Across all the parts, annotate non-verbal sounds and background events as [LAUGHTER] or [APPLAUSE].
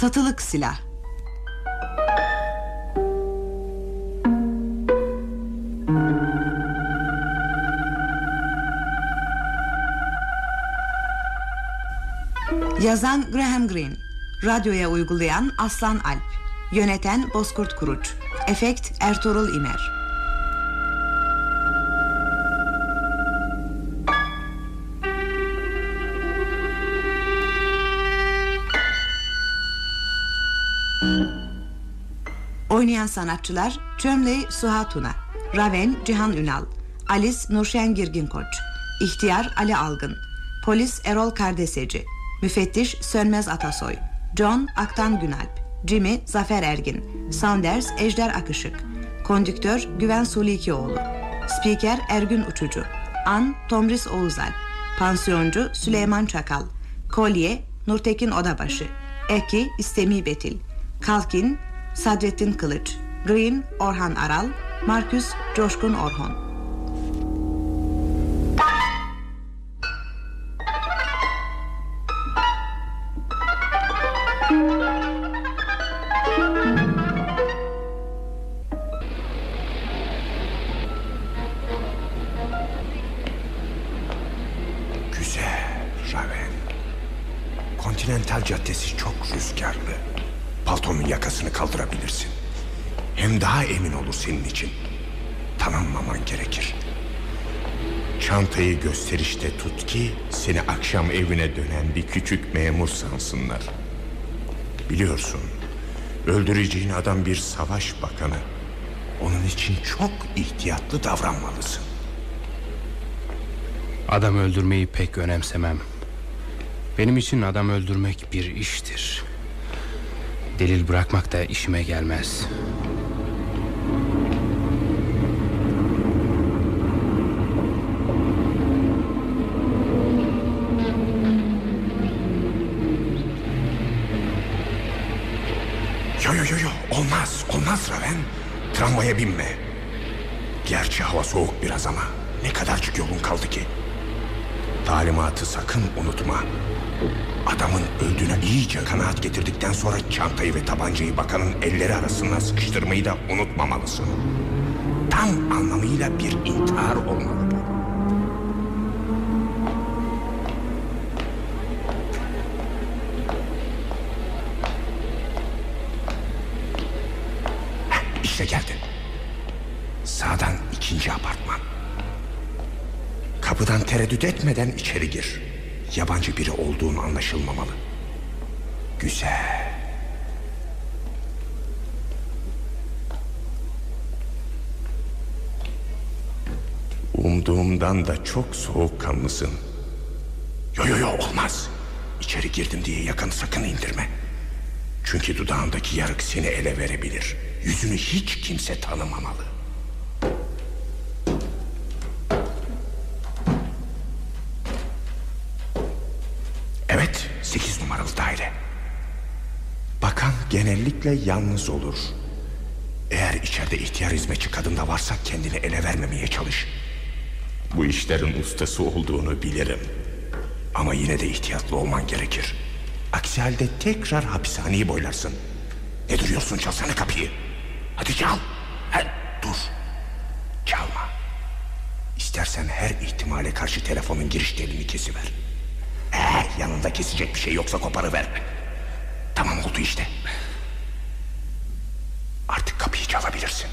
Satılık silah. Yazan Graham Greene. Radyoya uygulayan Aslan Alp. Yöneten Bozkurt Kuruç. Efekt Ertuğrul İmer Oynayan sanatçılar Çömley Suha Tuna Raven Cihan Ünal Alice Nurşen Girgin Koç İhtiyar Ali Algın Polis Erol Kardeseci Müfettiş Sönmez Atasoy John Aktan Günalp Jimmy Zafer Ergin Saunders Ejder Akışık Kondüktör Güven Sulikioğlu Spiker Ergün Uçucu An Tomris Oğuzal Pansiyoncu Süleyman Çakal Kolye Nurtekin Odabaşı Eki İstemi Betil Kalkin Sadrettin Kılıç Green Orhan Aral Markus Coşkun Orhon gösterişte tut ki seni akşam evine dönen bir küçük memur sansınlar. Biliyorsun öldüreceğin adam bir savaş bakanı. Onun için çok ihtiyatlı davranmalısın. Adam öldürmeyi pek önemsemem. Benim için adam öldürmek bir iştir. Delil bırakmak da işime gelmez. Yo yo yo yo olmaz olmaz Raven. Tramvaya binme. Gerçi hava soğuk biraz ama ne kadarcık yolun kaldı ki. Talimatı sakın unutma. Adamın öldüğüne iyice kanaat getirdikten sonra çantayı ve tabancayı bakanın elleri arasından sıkıştırmayı da unutmamalısın. Tam anlamıyla bir intihar olmalı tereddüt etmeden içeri gir. Yabancı biri olduğunu anlaşılmamalı. Güzel. Umduğumdan da çok soğukkanlısın. Yo yo yo olmaz. İçeri girdim diye yakanı sakın indirme. Çünkü dudağındaki yarık seni ele verebilir. Yüzünü hiç kimse tanımamalı. Evet, sekiz numaralı daire. Bakan genellikle yalnız olur. Eğer içeride ihtiyar hizmetçi kadın da varsa kendini ele vermemeye çalış. Bu işlerin ustası olduğunu bilirim. Ama yine de ihtiyatlı olman gerekir. Aksi halde tekrar hapishaneyi boylarsın. Ne duruyorsun çalsana kapıyı. Hadi çal. Ha, dur. Çalma. İstersen her ihtimale karşı telefonun giriş telini kesiver. Ee, yanında kesecek bir şey yoksa koparıver. Tamam oldu işte. Artık kapıyı çalabilirsin.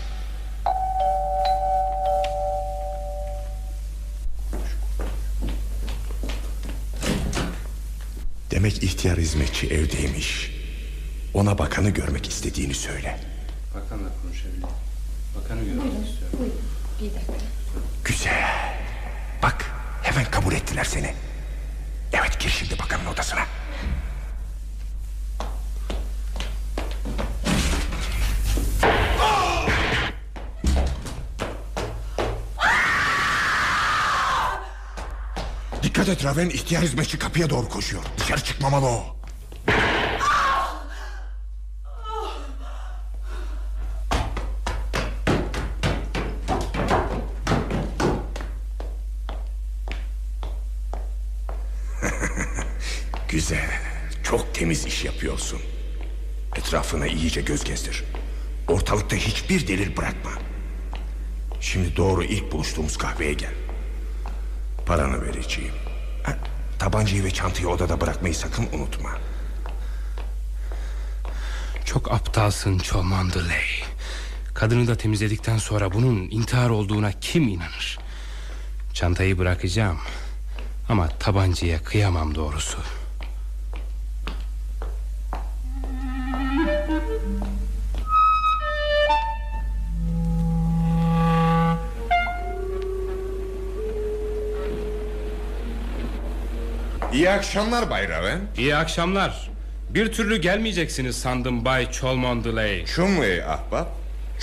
Demek ihtiyar hizmetçi evdeymiş. Ona bakanı görmek istediğini söyle. Bakanla konuşabilirim. Bakanı görmek istiyorum. Buyurun bir dakika. Güzel. Bak hemen kabul ettiler seni. Evet gir şimdi bakanın odasına. Dikkat et Raven ihtiyar hizmetçi kapıya doğru koşuyor. Dışarı çıkmamalı o. [LAUGHS] Güzel. Çok temiz iş yapıyorsun. Etrafına iyice göz gezdir. Ortalıkta hiçbir delil bırakma. Şimdi doğru ilk buluştuğumuz kahveye gel. Paranı vereceğim. Tabancayı ve çantayı odada bırakmayı sakın unutma. Çok aptalsın Cholmondeley. Kadını da temizledikten sonra bunun intihar olduğuna kim inanır? Çantayı bırakacağım. Ama tabancaya kıyamam doğrusu. İyi akşamlar Bay Raven. İyi akşamlar. Bir türlü gelmeyeceksiniz sandım Bay Cholmondeley. Chumley ahbap.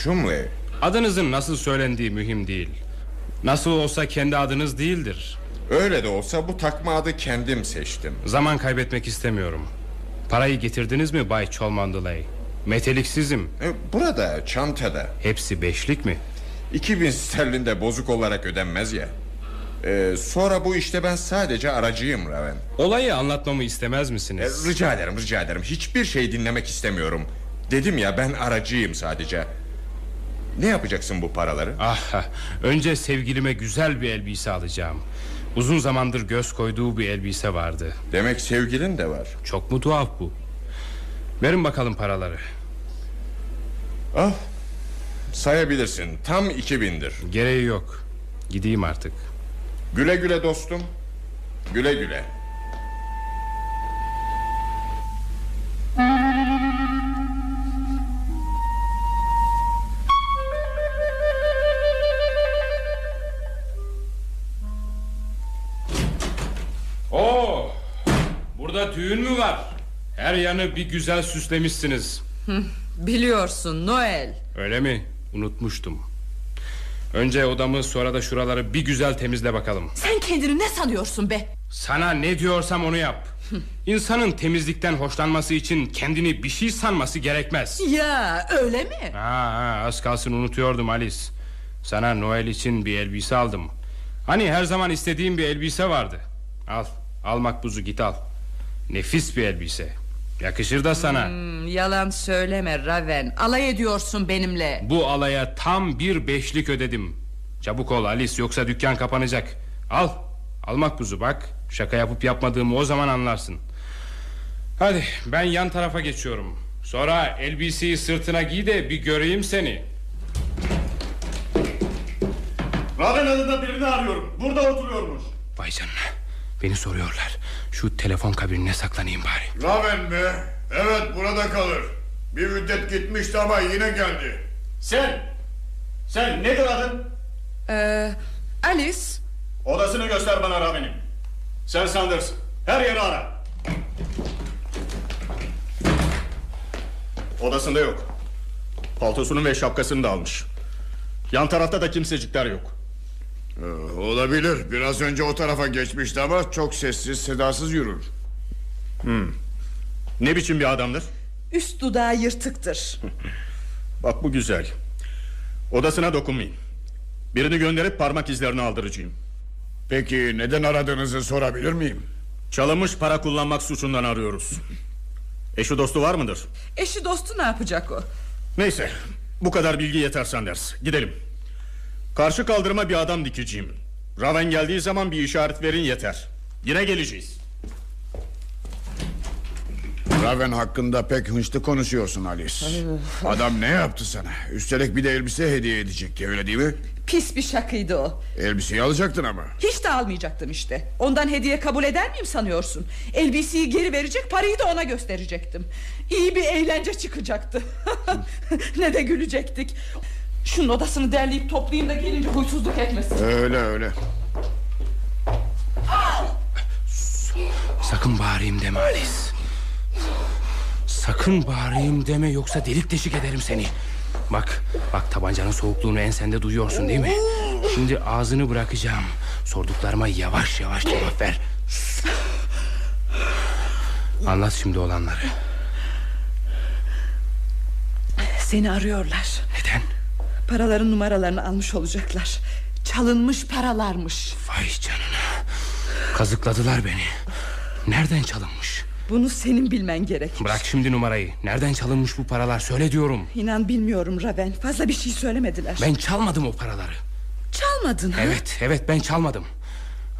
Chumley. Adınızın nasıl söylendiği mühim değil. Nasıl olsa kendi adınız değildir. Öyle de olsa bu takma adı kendim seçtim. Zaman kaybetmek istemiyorum. Parayı getirdiniz mi Bay Cholmondeley? Meteliksizim. E, Burada çantada. Hepsi beşlik mi? 2000 sterlinde bozuk olarak ödenmez ya. E, sonra bu işte ben sadece aracıyım Raven. Olayı anlatmamı istemez misiniz? rica ederim rica ederim. Hiçbir şey dinlemek istemiyorum. Dedim ya ben aracıyım sadece. Ne yapacaksın bu paraları? Ah, önce sevgilime güzel bir elbise alacağım. Uzun zamandır göz koyduğu bir elbise vardı. Demek sevgilin de var. Çok mu tuhaf bu? Verin bakalım paraları. Ah sayabilirsin tam 2000'dir. Gereği yok. Gideyim artık. Güle güle dostum. Güle güle. Oo! Burada düğün mü var? Her yanı bir güzel süslemişsiniz. Biliyorsun Noel. Öyle mi? Unutmuştum. Önce odamı sonra da şuraları bir güzel temizle bakalım. Sen kendini ne sanıyorsun be? Sana ne diyorsam onu yap. [LAUGHS] İnsanın temizlikten hoşlanması için kendini bir şey sanması gerekmez. Ya öyle mi? Ha, ha, az kalsın unutuyordum Alice. Sana Noel için bir elbise aldım. Hani her zaman istediğim bir elbise vardı. Al, al makbuzu git al. Nefis bir elbise. Yakışır da sana. Hmm, yalan söyleme Raven. Alay ediyorsun benimle. Bu alaya tam bir beşlik ödedim. Çabuk ol Alice yoksa dükkan kapanacak. Al, al makbuzu bak. Şaka yapıp yapmadığımı o zaman anlarsın. Hadi ben yan tarafa geçiyorum. Sonra elbiseyi sırtına giy de bir göreyim seni. Raven adında birini arıyorum. Burada oturuyormuş. Vay canına. Beni soruyorlar. Şu telefon kabinine saklanayım bari. Raven mi? Evet burada kalır. Bir müddet gitmişti ama yine geldi. Sen, sen nedir adın? Ee, Alice. Odasını göster bana Raven'in. Sen Sanders, her yeri ara. Odasında yok. Paltosunu ve şapkasını da almış. Yan tarafta da kimsecikler yok. Ee, olabilir. Biraz önce o tarafa geçmişti ama çok sessiz sedasız yürür. Ne biçim bir adamdır? Üst dudağı yırtıktır. [LAUGHS] Bak bu güzel. Odasına dokunmayın. Birini gönderip parmak izlerini aldıracağım. Peki neden aradığınızı sorabilir miyim? Çalınmış para kullanmak suçundan arıyoruz. Eşi dostu var mıdır? Eşi dostu ne yapacak o? Neyse bu kadar bilgi yeter Sanders Gidelim Karşı kaldırıma bir adam dikeceğim Raven geldiği zaman bir işaret verin yeter Yine geleceğiz Raven hakkında pek hınçlı konuşuyorsun Alice. Adam ne yaptı sana? Üstelik bir de elbise hediye edecekti öyle değil mi? Pis bir şakaydı o. Elbiseyi alacaktın ama. Hiç de almayacaktım işte. Ondan hediye kabul eder miyim sanıyorsun? Elbiseyi geri verecek parayı da ona gösterecektim. İyi bir eğlence çıkacaktı. [LAUGHS] ne de gülecektik. Şunun odasını derleyip toplayayım da gelince huysuzluk etmesin. Öyle öyle. Sakın bağırayım deme Alice. Sakın bağırayım deme yoksa delik deşik ederim seni. Bak, bak tabancanın soğukluğunu ensende duyuyorsun değil mi? Şimdi ağzını bırakacağım. Sorduklarıma yavaş yavaş cevap ver. Anlat şimdi olanları. Seni arıyorlar. Neden? Paraların numaralarını almış olacaklar. Çalınmış paralarmış. Vay canına. Kazıkladılar beni. Nereden çalınmış? Bunu senin bilmen gerek. Bırak şimdi numarayı. Nereden çalınmış bu paralar söyle diyorum. İnan bilmiyorum Raven. Fazla bir şey söylemediler. Ben çalmadım o paraları. Çalmadın ha? Evet evet ben çalmadım.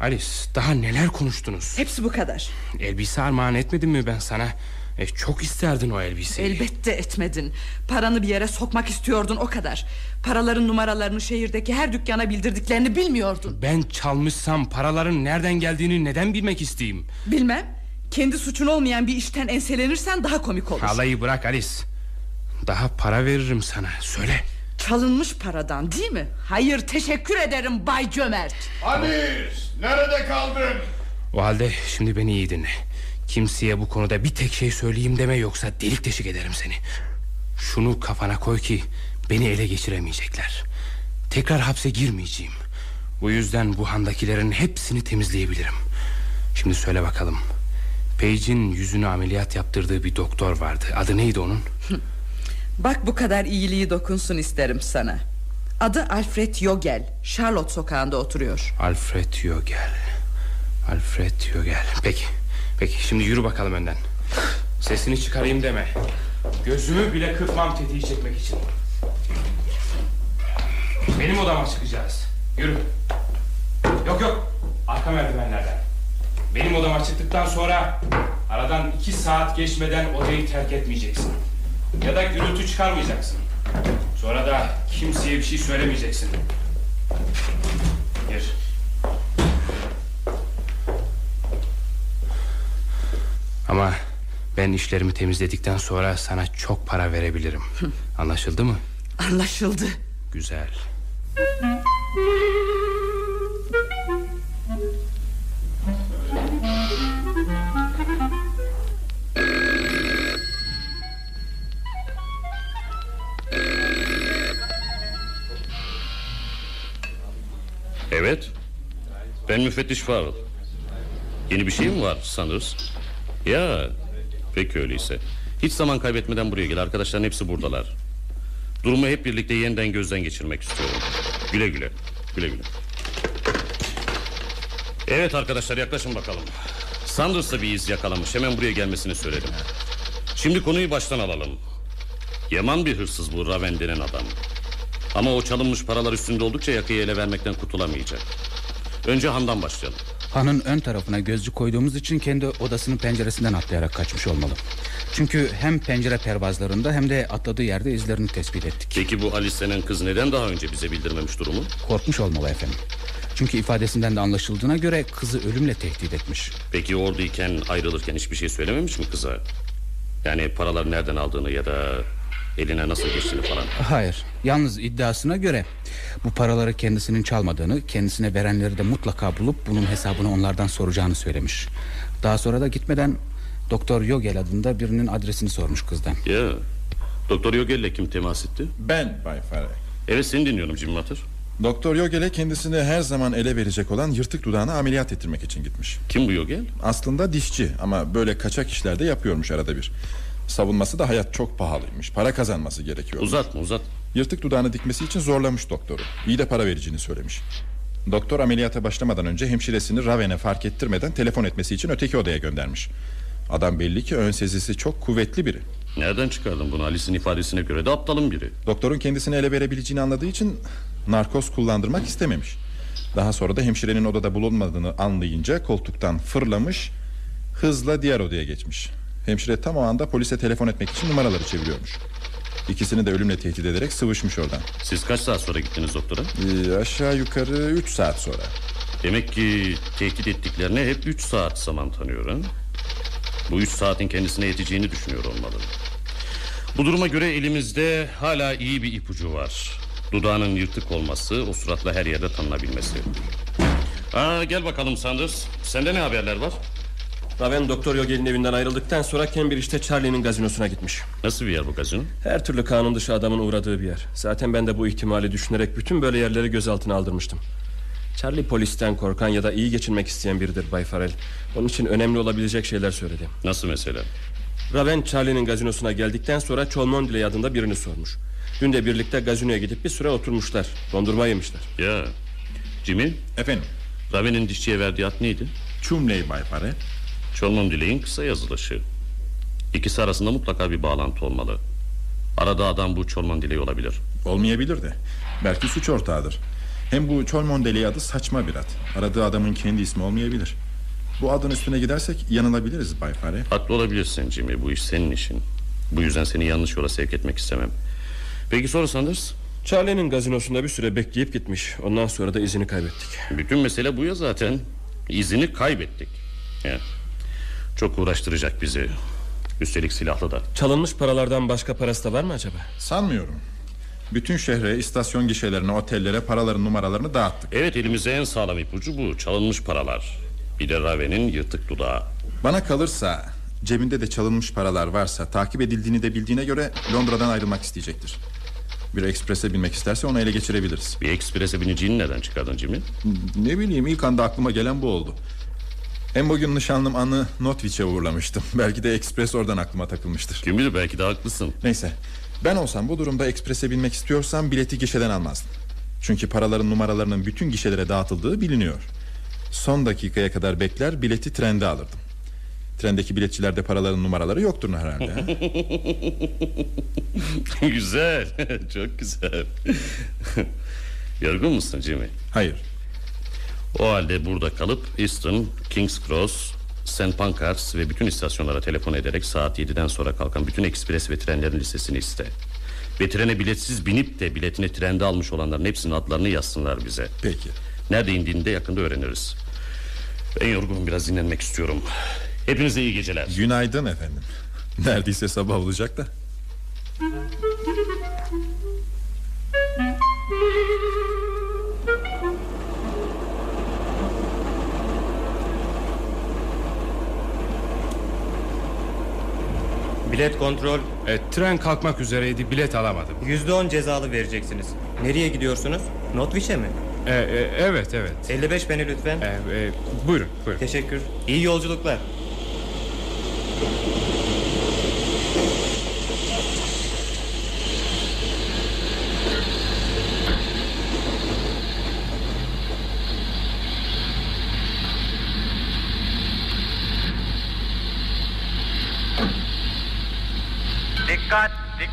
Alice daha neler konuştunuz? Hepsi bu kadar. Elbise armağan etmedim mi ben sana? E, çok isterdin o elbiseyi. Elbette etmedin. Paranı bir yere sokmak istiyordun o kadar. Paraların numaralarını şehirdeki her dükkana bildirdiklerini bilmiyordun. Ben çalmışsam paraların nereden geldiğini neden bilmek isteyeyim? Bilmem. Kendi suçun olmayan bir işten enselenirsen daha komik olur. Alayı bırak Alice. Daha para veririm sana. Söyle. Çalınmış paradan değil mi? Hayır teşekkür ederim Bay Cömert. Alice nerede kaldın? O halde şimdi beni iyi dinle. Kimseye bu konuda bir tek şey söyleyeyim deme yoksa delik deşik ederim seni. Şunu kafana koy ki beni ele geçiremeyecekler. Tekrar hapse girmeyeceğim. Bu yüzden bu handakilerin hepsini temizleyebilirim. Şimdi söyle bakalım. Page'in yüzünü ameliyat yaptırdığı bir doktor vardı. Adı neydi onun? [LAUGHS] Bak bu kadar iyiliği dokunsun isterim sana. Adı Alfred Yogel. Charlotte sokağında oturuyor. Alfred Yogel. Alfred Yogel. Peki. Peki şimdi yürü bakalım önden. Sesini çıkarayım deme. Gözümü bile kırpmam tetiği çekmek için. Benim odama çıkacağız. Yürü. Yok yok. Arka merdivenlerden. Benim odama çıktıktan sonra aradan iki saat geçmeden odayı terk etmeyeceksin. Ya da gürültü çıkarmayacaksın. Sonra da kimseye bir şey söylemeyeceksin. Gir. Ama ben işlerimi temizledikten sonra sana çok para verebilirim. [LAUGHS] Anlaşıldı mı? Anlaşıldı. Güzel. Evet. Ben müfettiş Farrell. Yeni bir şey mi var sanırız? Ya peki öyleyse. Hiç zaman kaybetmeden buraya gel. Arkadaşların hepsi buradalar. Durumu hep birlikte yeniden gözden geçirmek istiyorum. Güle güle. Güle güle. Evet arkadaşlar yaklaşın bakalım. Sanders da bir iz yakalamış. Hemen buraya gelmesini söyledim. Şimdi konuyu baştan alalım. Yaman bir hırsız bu Raven denen adam. Ama o çalınmış paralar üstünde oldukça yakayı ele vermekten kurtulamayacak. Önce Han'dan başlayalım. Hanın ön tarafına gözcü koyduğumuz için kendi odasının penceresinden atlayarak kaçmış olmalı. Çünkü hem pencere pervazlarında hem de atladığı yerde izlerini tespit ettik. Peki bu Alice denen kız neden daha önce bize bildirmemiş durumu? Korkmuş olmalı efendim. Çünkü ifadesinden de anlaşıldığına göre kızı ölümle tehdit etmiş. Peki oradayken ayrılırken hiçbir şey söylememiş mi kıza? Yani paraları nereden aldığını ya da eline nasıl geçtiğini falan. Hayır. Yalnız iddiasına göre bu paraları kendisinin çalmadığını, kendisine verenleri de mutlaka bulup bunun hesabını onlardan soracağını söylemiş. Daha sonra da gitmeden Doktor Yogel adında birinin adresini sormuş kızdan. Ya Doktor Yogel'le kim temas etti? Ben Bay Farrell. Evet seni dinliyorum Jim Matter. Doktor Yogel'e kendisini her zaman ele verecek olan yırtık dudağını ameliyat ettirmek için gitmiş. Kim bu Yogel? Aslında dişçi ama böyle kaçak işlerde yapıyormuş arada bir. Savunması da hayat çok pahalıymış. Para kazanması gerekiyor. Uzatma uzat. Yırtık dudağını dikmesi için zorlamış doktoru. İyi de para vereceğini söylemiş. Doktor ameliyata başlamadan önce hemşiresini Raven'e fark ettirmeden telefon etmesi için öteki odaya göndermiş. Adam belli ki ön sezisi çok kuvvetli biri. Nereden çıkardın bunu Alice'in ifadesine göre de aptalın biri. Doktorun kendisini ele verebileceğini anladığı için narkoz kullandırmak istememiş. Daha sonra da hemşirenin odada bulunmadığını anlayınca koltuktan fırlamış, hızla diğer odaya geçmiş. Hemşire tam o anda polise telefon etmek için numaraları çeviriyormuş. İkisini de ölümle tehdit ederek sıvışmış oradan. Siz kaç saat sonra gittiniz doktora? Ee, aşağı yukarı 3 saat sonra. Demek ki tehdit ettiklerine hep 3 saat zaman tanıyor ha? Bu 3 saatin kendisine yeteceğini düşünüyor olmalı. Bu duruma göre elimizde hala iyi bir ipucu var. Dudağının yırtık olması, o suratla her yerde tanınabilmesi. Aa, gel bakalım Sanders. Sende ne haberler var? Raven Doktor Yogel'in evinden ayrıldıktan sonra Cambridge'de Charlie'nin gazinosuna gitmiş. Nasıl bir yer bu gazino? Her türlü kanun dışı adamın uğradığı bir yer. Zaten ben de bu ihtimali düşünerek bütün böyle yerleri gözaltına aldırmıştım. Charlie polisten korkan ya da iyi geçinmek isteyen biridir Bay Farrell. Onun için önemli olabilecek şeyler söyledi. Nasıl mesela? Raven Charlie'nin gazinosuna geldikten sonra Cholmondeley adında birini sormuş. Dün de birlikte gazinoya gidip bir süre oturmuşlar. Dondurma yemişler. Ya. Jimmy, Efendim, Raven'in dişçiye verdiği ad neydi? Chumley Bay Farrell. Cholmondeley'in kısa yazılışı. İkisi arasında mutlaka bir bağlantı olmalı. Arada adam bu Cholmondeley olabilir. Olmayabilir de. Belki suç ortağıdır. Hem bu Cholmondeley adı saçma bir ad. Aradığı adamın kendi ismi olmayabilir. Bu adın üstüne gidersek yanılabiliriz Bay Fare. Haklı olabilirsin Jimmy. Bu iş senin işin. Bu yüzden seni yanlış yola sevk etmek istemem. Peki sonra Sanders? Charlie'nin gazinosunda bir süre bekleyip gitmiş. Ondan sonra da izini kaybettik. Bütün mesele bu ya zaten. İzini kaybettik. Ya. Çok uğraştıracak bizi. Üstelik silahlı da. Çalınmış paralardan başka parası da var mı acaba? Sanmıyorum. Bütün şehre, istasyon gişelerine, otellere paraların numaralarını dağıttık. Evet elimizde en sağlam ipucu bu. Çalınmış paralar. Bir de Raven'in yırtık dudağı. Bana kalırsa cebinde de çalınmış paralar varsa takip edildiğini de bildiğine göre Londra'dan ayrılmak isteyecektir. Bir eksprese binmek isterse onu ele geçirebiliriz. Bir eksprese bineceğini neden çıkardın Jimmy? Ne bileyim ilk anda aklıma gelen bu oldu. Hem bugün nişanlım Anı Notwich'e uğurlamıştım. [LAUGHS] Belki de ekspres oradan aklıma takılmıştır. Kim bilir belki de haklısın. Neyse ben olsam bu durumda eksprese binmek istiyorsam bileti gişeden almazdım. Çünkü paraların numaralarının bütün gişelere dağıtıldığı biliniyor. Son dakikaya kadar bekler bileti trende alırdım. Trendeki biletçilerde paraların numaraları yoktur herhalde. ha? [LAUGHS] [LAUGHS] güzel. Çok güzel. Yorgun musun Jimmy? Hayır. O halde burada kalıp Easton, King's Cross, St. Pancras ve bütün istasyonlara telefon ederek saat 7'den sonra kalkan bütün ekspres ve trenlerin listesini iste. Ve trene biletsiz binip de biletini trende almış olanların hepsinin adlarını yazsınlar bize. Peki. Nerede indiğini de yakında öğreniriz. Ben yorgunum biraz dinlenmek istiyorum. Hepinize iyi geceler. Günaydın efendim. Neredeyse sabah olacak da. Bilet kontrol. E, tren kalkmak üzereydi bilet alamadım. Yüzde on cezalı vereceksiniz. Nereye gidiyorsunuz? Notwich'e mi? E, e, evet evet. 55 peni lütfen. E, e, buyurun buyurun. Teşekkür. İyi yolculuklar.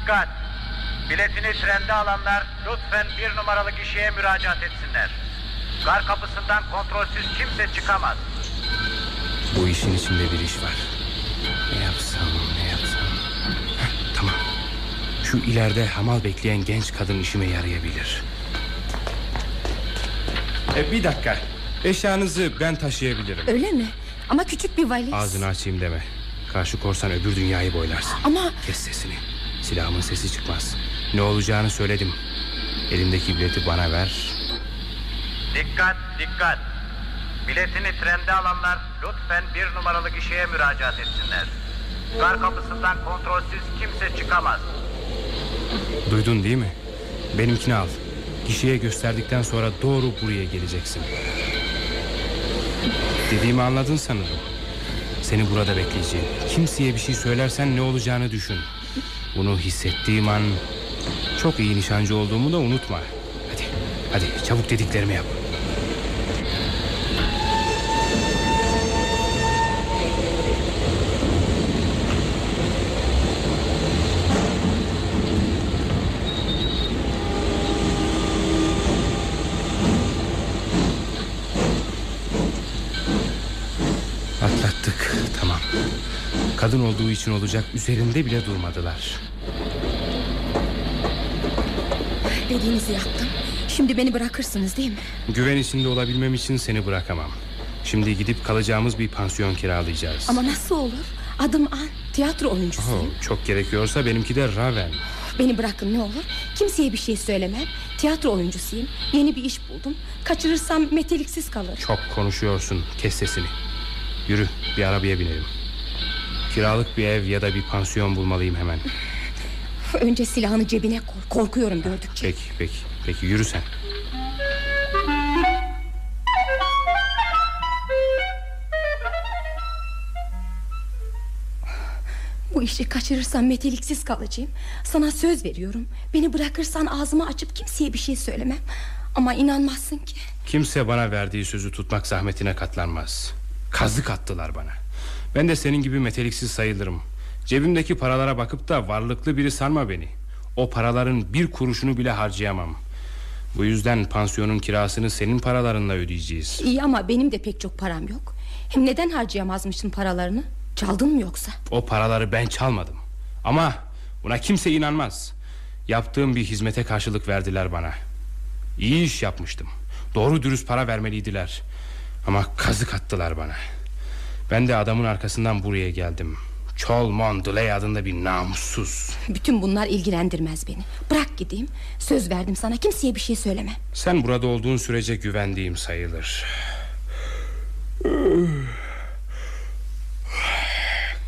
Dikkat. Biletini trende alanlar lütfen bir numaralı kişiye müracaat etsinler. Gar kapısından kontrolsüz kimse çıkamaz. Bu işin içinde bir iş var. Ne yapsam ne yapsam. Heh, tamam. Şu ileride hamal bekleyen genç kadın işime yarayabilir. E, bir dakika. Eşyanızı ben taşıyabilirim. Öyle mi? Ama küçük bir valiz. Ağzını açayım deme. Karşı korsan öbür dünyayı boylarsın. Ama Kes sesini. Silahımın sesi çıkmaz. Ne olacağını söyledim. Elimdeki bileti bana ver. Dikkat, dikkat. Biletini trende alanlar lütfen bir numaralı kişiye müracaat etsinler. Gar kapısından kontrolsüz kimse çıkamaz. Duydun değil mi? Benimkini al. Gişeye gösterdikten sonra doğru buraya geleceksin. Dediğimi anladın sanırım. Seni burada bekleyeceğim. Kimseye bir şey söylersen ne olacağını düşün. Bunu hissettiğim an çok iyi nişancı olduğumu da unutma. Hadi, hadi çabuk dediklerimi yap. Atlattık, tamam. Kadın olduğu için olacak üzerinde bile durmadılar. dediğinizi yaptım. Şimdi beni bırakırsınız değil mi? Güven içinde olabilmem için seni bırakamam. Şimdi gidip kalacağımız bir pansiyon kiralayacağız. Ama nasıl olur? Adım An. Tiyatro oyuncusuyum. Oh, çok gerekiyorsa benimki de Raven. Beni bırakın ne olur. Kimseye bir şey söylemem. Tiyatro oyuncusuyum. Yeni bir iş buldum. Kaçırırsam meteliksiz kalır. Çok konuşuyorsun. Kes sesini. Yürü bir arabaya binelim. Kiralık bir ev ya da bir pansiyon bulmalıyım hemen. [LAUGHS] Önce silahını cebine koy. Korkuyorum gördükçe. Peki peki. Peki yürü sen. Bu işi kaçırırsam meteliksiz kalacağım. Sana söz veriyorum. Beni bırakırsan ağzımı açıp kimseye bir şey söylemem. Ama inanmazsın ki. Kimse bana verdiği sözü tutmak zahmetine katlanmaz. Kazık attılar bana. Ben de senin gibi meteliksiz sayılırım. Cebimdeki paralara bakıp da varlıklı biri sanma beni. O paraların bir kuruşunu bile harcayamam. Bu yüzden pansiyonun kirasını senin paralarınla ödeyeceğiz. İyi ama benim de pek çok param yok. Hem neden harcayamazmışsın paralarını? Çaldın mı yoksa? O paraları ben çalmadım. Ama buna kimse inanmaz. Yaptığım bir hizmete karşılık verdiler bana. İyi iş yapmıştım. Doğru dürüst para vermeliydiler. Ama kazık attılar bana. Ben de adamın arkasından buraya geldim. Cholmon Delay adında bir namussuz. Bütün bunlar ilgilendirmez beni. Bırak gideyim. Söz verdim sana kimseye bir şey söyleme. Sen burada olduğun sürece güvendiğim sayılır.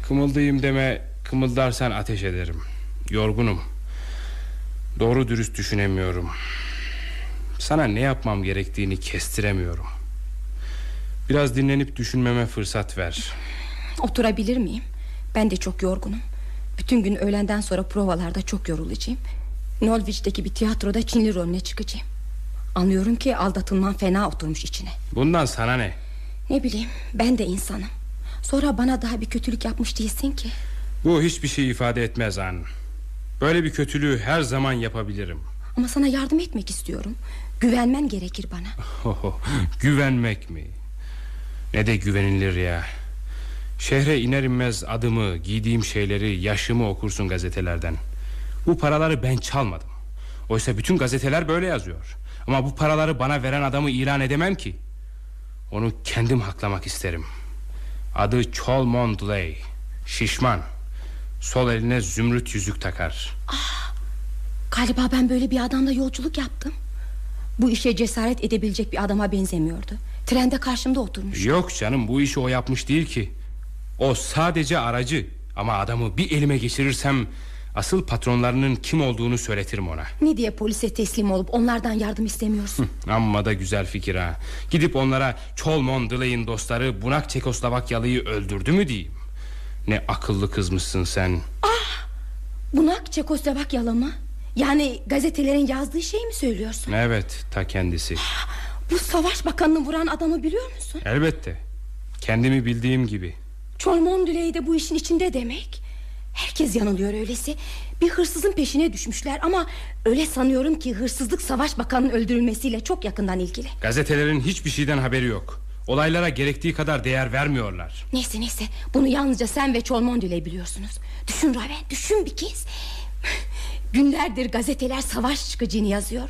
Kımıldayım deme Kımıldarsan ateş ederim Yorgunum Doğru dürüst düşünemiyorum Sana ne yapmam gerektiğini kestiremiyorum Biraz dinlenip düşünmeme fırsat ver. Oturabilir miyim? Ben de çok yorgunum. Bütün gün öğlenden sonra provalarda çok yorulacağım. Norwich'teki bir tiyatroda Çinli rolüne çıkacağım. Anlıyorum ki aldatılman fena oturmuş içine. Bundan sana ne? Ne bileyim ben de insanım. Sonra bana daha bir kötülük yapmış değilsin ki. Bu hiçbir şey ifade etmez an Böyle bir kötülüğü her zaman yapabilirim. Ama sana yardım etmek istiyorum. Güvenmen gerekir bana. [LAUGHS] Güvenmek mi? Ne de güvenilir ya Şehre iner inmez adımı, giydiğim şeyleri, yaşımı okursun gazetelerden. Bu paraları ben çalmadım. Oysa bütün gazeteler böyle yazıyor. Ama bu paraları bana veren adamı ilan edemem ki. Onu kendim haklamak isterim. Adı Cholmon Delay. Şişman. Sol eline zümrüt yüzük takar. ah, Galiba ben böyle bir adamla yolculuk yaptım. Bu işe cesaret edebilecek bir adama benzemiyordu. Trende karşımda oturmuş. Yok canım bu işi o yapmış değil ki. O sadece aracı. Ama adamı bir elime geçirirsem Asıl patronlarının kim olduğunu söyletirim ona. Ne diye polise teslim olup onlardan yardım istemiyorsun? Amma da güzel fikir ha. Gidip onlara Cholmon Delay'in dostları Bunak Çekoslovakyalı'yı öldürdü mü diyeyim? Ne akıllı kızmışsın sen. Ah! Bunak Çekoslovakyalı mı? Yani gazetelerin yazdığı şey mi söylüyorsun? Evet ta kendisi Bu savaş bakanını vuran adamı biliyor musun? Elbette. Kendimi bildiğim gibi. Cholmon Delay de bu işin içinde demek. Herkes yanılıyor öylesi. Bir hırsızın peşine düşmüşler Ama öyle sanıyorum ki hırsızlık Savaş Bakanı'nın öldürülmesiyle çok yakından ilgili. Gazetelerin hiçbir şeyden haberi yok. Olaylara gerektiği kadar değer vermiyorlar. Neyse neyse. Bunu yalnızca sen ve Cholmondeley biliyorsunuz. Düşün Raven düşün bir kez. Günlerdir gazeteler savaş çıkacağını yazıyor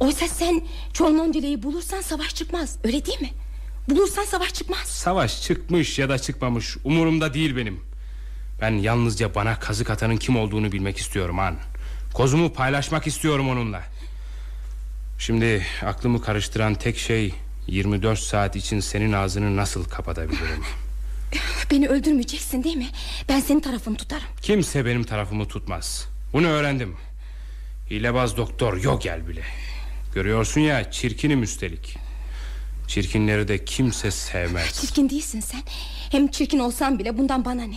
Oysa sen Cholmondeley'i bulursan savaş çıkmaz öyle değil mi Bulursan savaş çıkmaz Savaş çıkmış ya da çıkmamış Umurumda değil benim ben yalnızca bana kazık atanın kim olduğunu bilmek istiyorum an. Kozumu paylaşmak istiyorum onunla. Şimdi aklımı karıştıran tek şey 24 saat için senin ağzını nasıl kapatabilirim? [LAUGHS] Beni öldürmeyeceksin değil mi? Ben senin tarafını tutarım. Kimse benim tarafımı tutmaz. Bunu öğrendim. Hilebaz doktor yok gel bile. Görüyorsun ya çirkinim üstelik. Çirkinleri de kimse sevmez. Çirkin değilsin sen. Hem çirkin olsan bile bundan bana ne?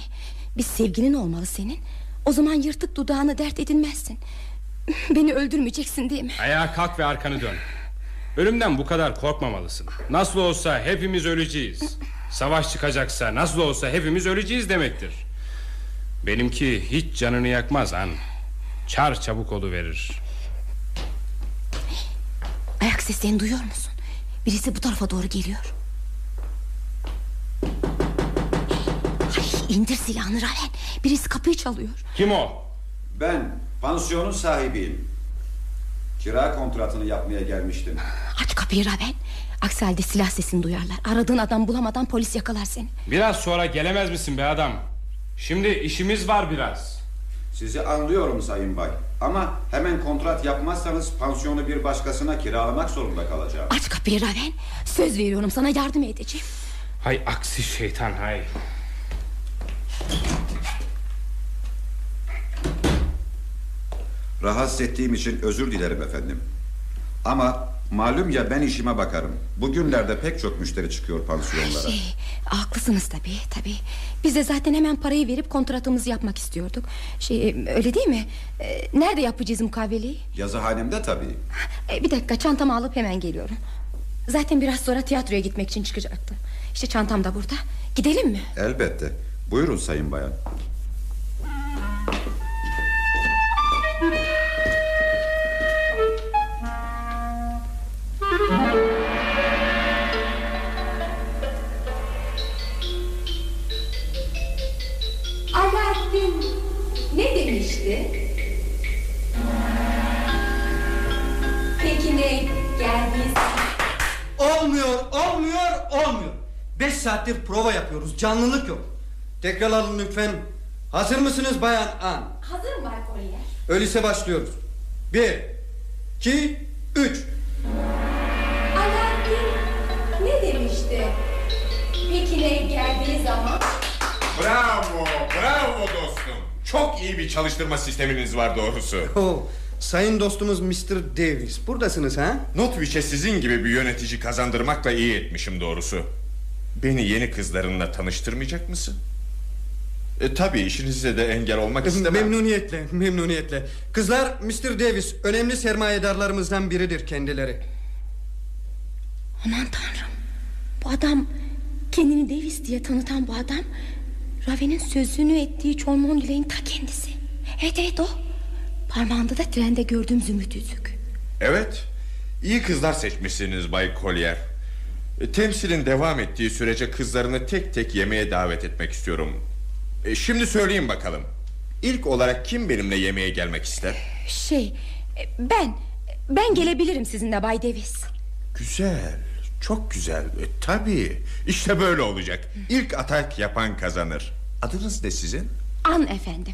Bir sevgilin olmalı senin. O zaman yırtık dudağını dert edinmezsin. [LAUGHS] Beni öldürmeyeceksin değil mi? Ayağa kalk ve arkanı dön. Ölümden bu kadar korkmamalısın. Nasıl olsa hepimiz öleceğiz. Savaş çıkacaksa nasıl olsa hepimiz öleceğiz demektir. Benimki hiç canını yakmaz an Çar çabuk olu verir seslerini duyuyor musun? Birisi bu tarafa doğru geliyor. İndir silahını Raven. Birisi kapıyı çalıyor. Kim o? Ben pansiyonun sahibiyim. Kira kontratını yapmaya gelmiştim. Aç kapıyı Raven. Aksi halde silah sesini duyarlar. Aradığın adam bulamadan polis yakalar seni. Biraz sonra gelemez misin be adam? Şimdi işimiz var biraz Sizi anlıyorum sayın bay. Ama hemen kontrat yapmazsanız Pansiyonu bir başkasına kiralamak zorunda kalacağım. Aç kapıyı Raven. Söz veriyorum sana yardım edeceğim. Hay aksi şeytan hay. Rahatsız ettiğim için özür dilerim efendim. Ama malum ya ben işime bakarım. Bugünlerde pek çok müşteri çıkıyor pansiyonlara. Şey, haklısınız tabii tabii. Biz de zaten hemen parayı verip kontratımızı yapmak istiyorduk. Şey öyle değil mi? Ee, nerede yapacağız mukaveleyi? Yazıhanemde tabii. Ee, bir dakika çantamı alıp hemen geliyorum. Zaten biraz sonra tiyatroya gitmek için çıkacaktım İşte çantam da burada Gidelim mi? Elbette. Buyurun sayın bayan. Demişti? Peki ne geldiği Olmuyor, olmuyor, olmuyor. Beş saattir prova yapıyoruz, canlılık yok. Tekrar alın lütfen. Hazır mısınız Bayan An? Hazır Bay Collier Öyleyse başlıyoruz. Bir, iki, üç. Alaaddin ne demişti? Peki ne geldiği zaman Bravo, bravo dostum. Çok iyi bir çalıştırma sisteminiz var doğrusu. Oh, sayın dostumuz Mr. Davis, buradasınız ha? Notwich'e sizin gibi bir yönetici kazandırmakla iyi etmişim doğrusu. Beni yeni kızlarınla tanıştırmayacak mısın? E tabi işinize de engel olmak istemem. Memnuniyetle, memnuniyetle. Kızlar, Mr. Davis, önemli sermayedarlarımızdan biridir kendileri. Aman tanrım Bu adam kendini Davis diye tanıtan bu adam Raven'in sözünü ettiği John Dileğin ta kendisi Evet evet o Parmağında da trende gördüğüm zümrüt yüzük Evet, iyi kızlar seçmişsiniz Bay Collier. E, Temsilin devam ettiği sürece kızlarını tek tek yemeğe davet etmek istiyorum. E, şimdi söyleyin bakalım. İlk olarak kim benimle yemeğe gelmek ister? Şey ben Ben gelebilirim sizinle Bay Davis Güzel, çok güzel. E, tabii, işte böyle olacak. İlk atak yapan kazanır. Adınız ne sizin? An efendim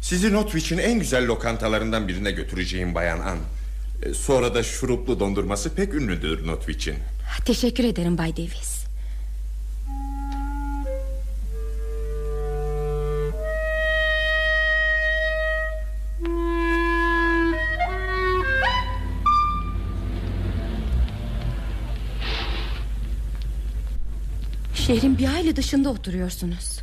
Sizi Notwich'in en güzel lokantalarından birine götüreceğim Bayan An. E, Sonra da şuruplu dondurması pek ünlüdür Notwich'in. Teşekkür ederim Bay Davis Şehrin bir aile dışında oturuyorsunuz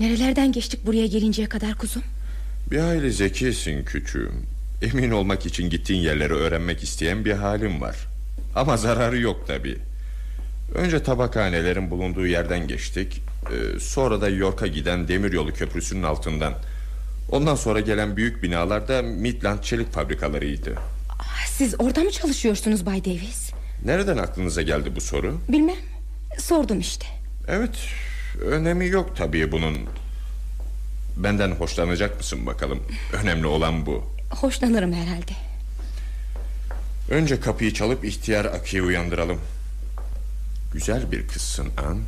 Nerelerden geçtik buraya gelinceye kadar kuzum Bir hayli zekisin küçüğüm. Emin olmak için gittiğin yerleri öğrenmek isteyen bir halim var. Ama zararı yok tabi. Önce tabakhanelerin bulunduğu yerden geçtik. Ee, sonra da York'a giden demiryolu köprüsünün altından. Ondan sonra gelen büyük binalar da Midland çelik fabrikalarıydı. Siz orada mı çalışıyorsunuz Bay Davis Nereden aklınıza geldi bu soru? Bilmem sordum işte Evet önemi yok tabii bunun. Benden hoşlanacak mısın bakalım? Önemli olan bu. Hoşlanırım herhalde Önce kapıyı çalıp ihtiyar Aki'yi uyandıralım. Güzel bir kızsın An.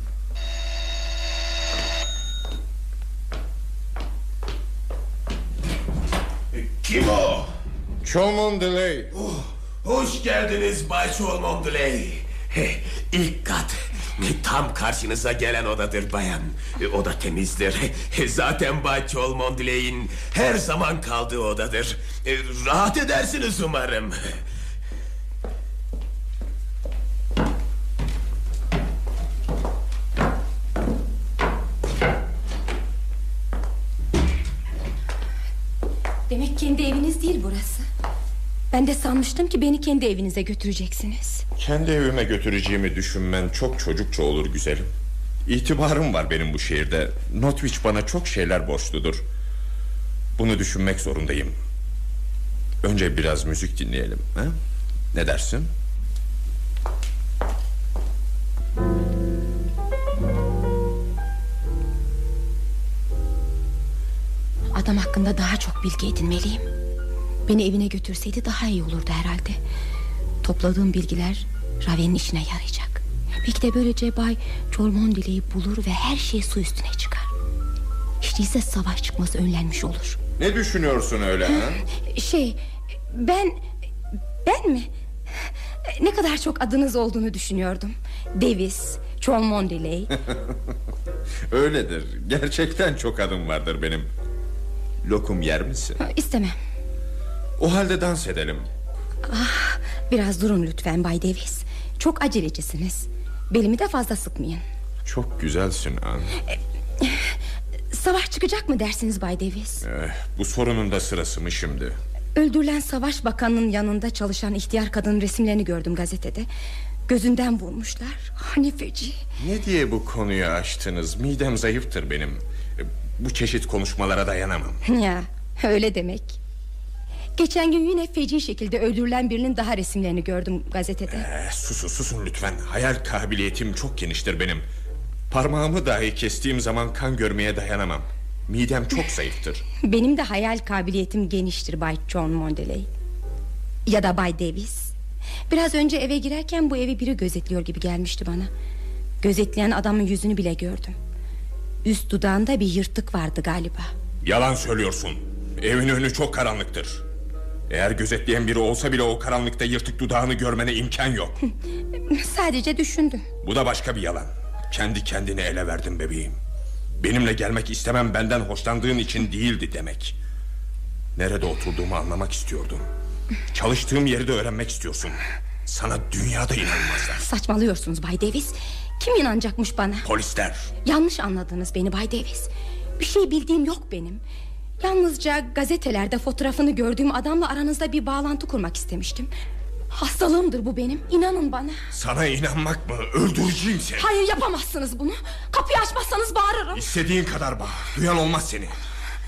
Kim o? Cholmon Delay. Oh, hoş geldiniz Bay Cholmon Delay. İlk kat. Tam karşınıza gelen odadır bayan. Oda temizdir. Zaten Bay Cholmon Delay'in her zaman kaldığı odadır. Rahat edersiniz umarım. Demek kendi eviniz değil burası Ben de sanmıştım ki beni kendi evinize götüreceksiniz Kendi evime götüreceğimi düşünmen çok çocukça olur güzelim. İtibarım var benim bu şehirde. Notwich bana çok şeyler borçludur. Bunu düşünmek zorundayım. Önce biraz müzik dinleyelim. He? Ne dersin? Adam hakkında daha çok bilgi edinmeliyim Beni evine götürseydi daha iyi olurdu herhalde. Topladığım bilgiler Raven'in işine yarayacak. Belki de böylece Bay Cholmondeley'i bulur ve her şey su üstüne çıkar. Hiç değilse savaş çıkması önlenmiş olur. Ne düşünüyorsun öyle ha? Şey ben Ben mi? Ne kadar çok adınız olduğunu düşünüyordum. Davis Cholmondeley [LAUGHS] Öyledir. Gerçekten çok adım vardır benim. Lokum yer misin? İstemem O halde dans edelim. ah, Biraz durun lütfen Bay Davis. Çok acelecisiniz Belimi de fazla sıkmayın. Çok güzelsin An. Savaş çıkacak mı dersiniz Bay Davis? Eh, bu sorunun da sırası mı şimdi? Öldürülen savaş bakanının yanında çalışan ihtiyar kadının resimlerini gördüm gazetede. Gözünden vurmuşlar. Hani feci. Ne diye bu konuyu açtınız? Midem zayıftır benim. Bu çeşit konuşmalara dayanamam. Ya öyle demek Geçen gün yine feci şekilde öldürülen birinin daha resimlerini gördüm gazetede. Ee, Susun susun lütfen. Hayal kabiliyetim çok geniştir benim. Parmağımı dahi kestiğim zaman kan görmeye dayanamam. Midem çok [LAUGHS] zayıftır. Benim de hayal kabiliyetim geniştir Bay John Mondeley. Ya da Bay Davis. Biraz önce eve girerken bu evi biri gözetliyor gibi gelmişti bana. Gözetleyen adamın yüzünü bile gördüm. Üst dudağında bir yırtık vardı galiba. Yalan söylüyorsun. Evin önü çok karanlıktır Eğer gözetleyen biri olsa bile o karanlıkta yırtık dudağını görmene imkan yok. Sadece düşündüm. Bu da başka bir yalan. Kendi kendini ele verdin bebeğim. Benimle gelmek istemem benden hoşlandığın için değildi demek. Nerede oturduğumu anlamak istiyordum. Çalıştığım yeri de öğrenmek istiyorsun. Sana dünyada inanmazlar. Saçmalıyorsunuz Bay Davis. Kim inanacakmış bana? Polisler. Yanlış anladınız beni Bay Davis. Bir şey bildiğim yok benim Yalnızca gazetelerde fotoğrafını gördüğüm adamla aranızda bir bağlantı kurmak istemiştim. Hastalığımdır bu benim inanın bana. Sana inanmak mı? Öldüreceğim seni. Hayır yapamazsınız bunu. Kapıyı açmazsanız bağırırım. İstediğin kadar bağır. Duyan olmaz seni.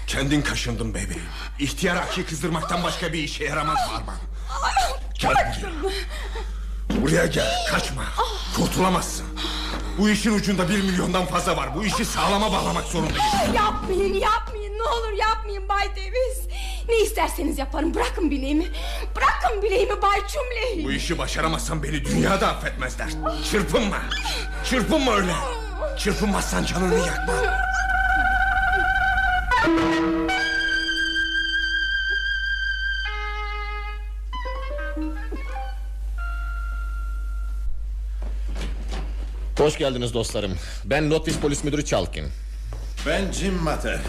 Kendin kaşındın bebeğim. İhtiyar akıyı kızdırmaktan başka bir işe yaramaz bağırman Gel buraya Buraya gel kaçma. Kurtulamazsın. Bu işin ucunda bir milyondan fazla var. Bu işi sağlama bağlamak zorundayız. Yapmayın yapmayın. Ne olur yapmayın Bay Davis. Ne isterseniz yaparım. Bırakın bileğimi. Bırakın bileğimi Bay Cümleyi Bu işi başaramazsan beni dünyada affetmezler. Çırpınma. Çırpınma öyle. Çırpınmazsan canını yakma Hoş geldiniz dostlarım. Ben Lotvis Polis Müdürü Çalkin. Ben Jim Mater.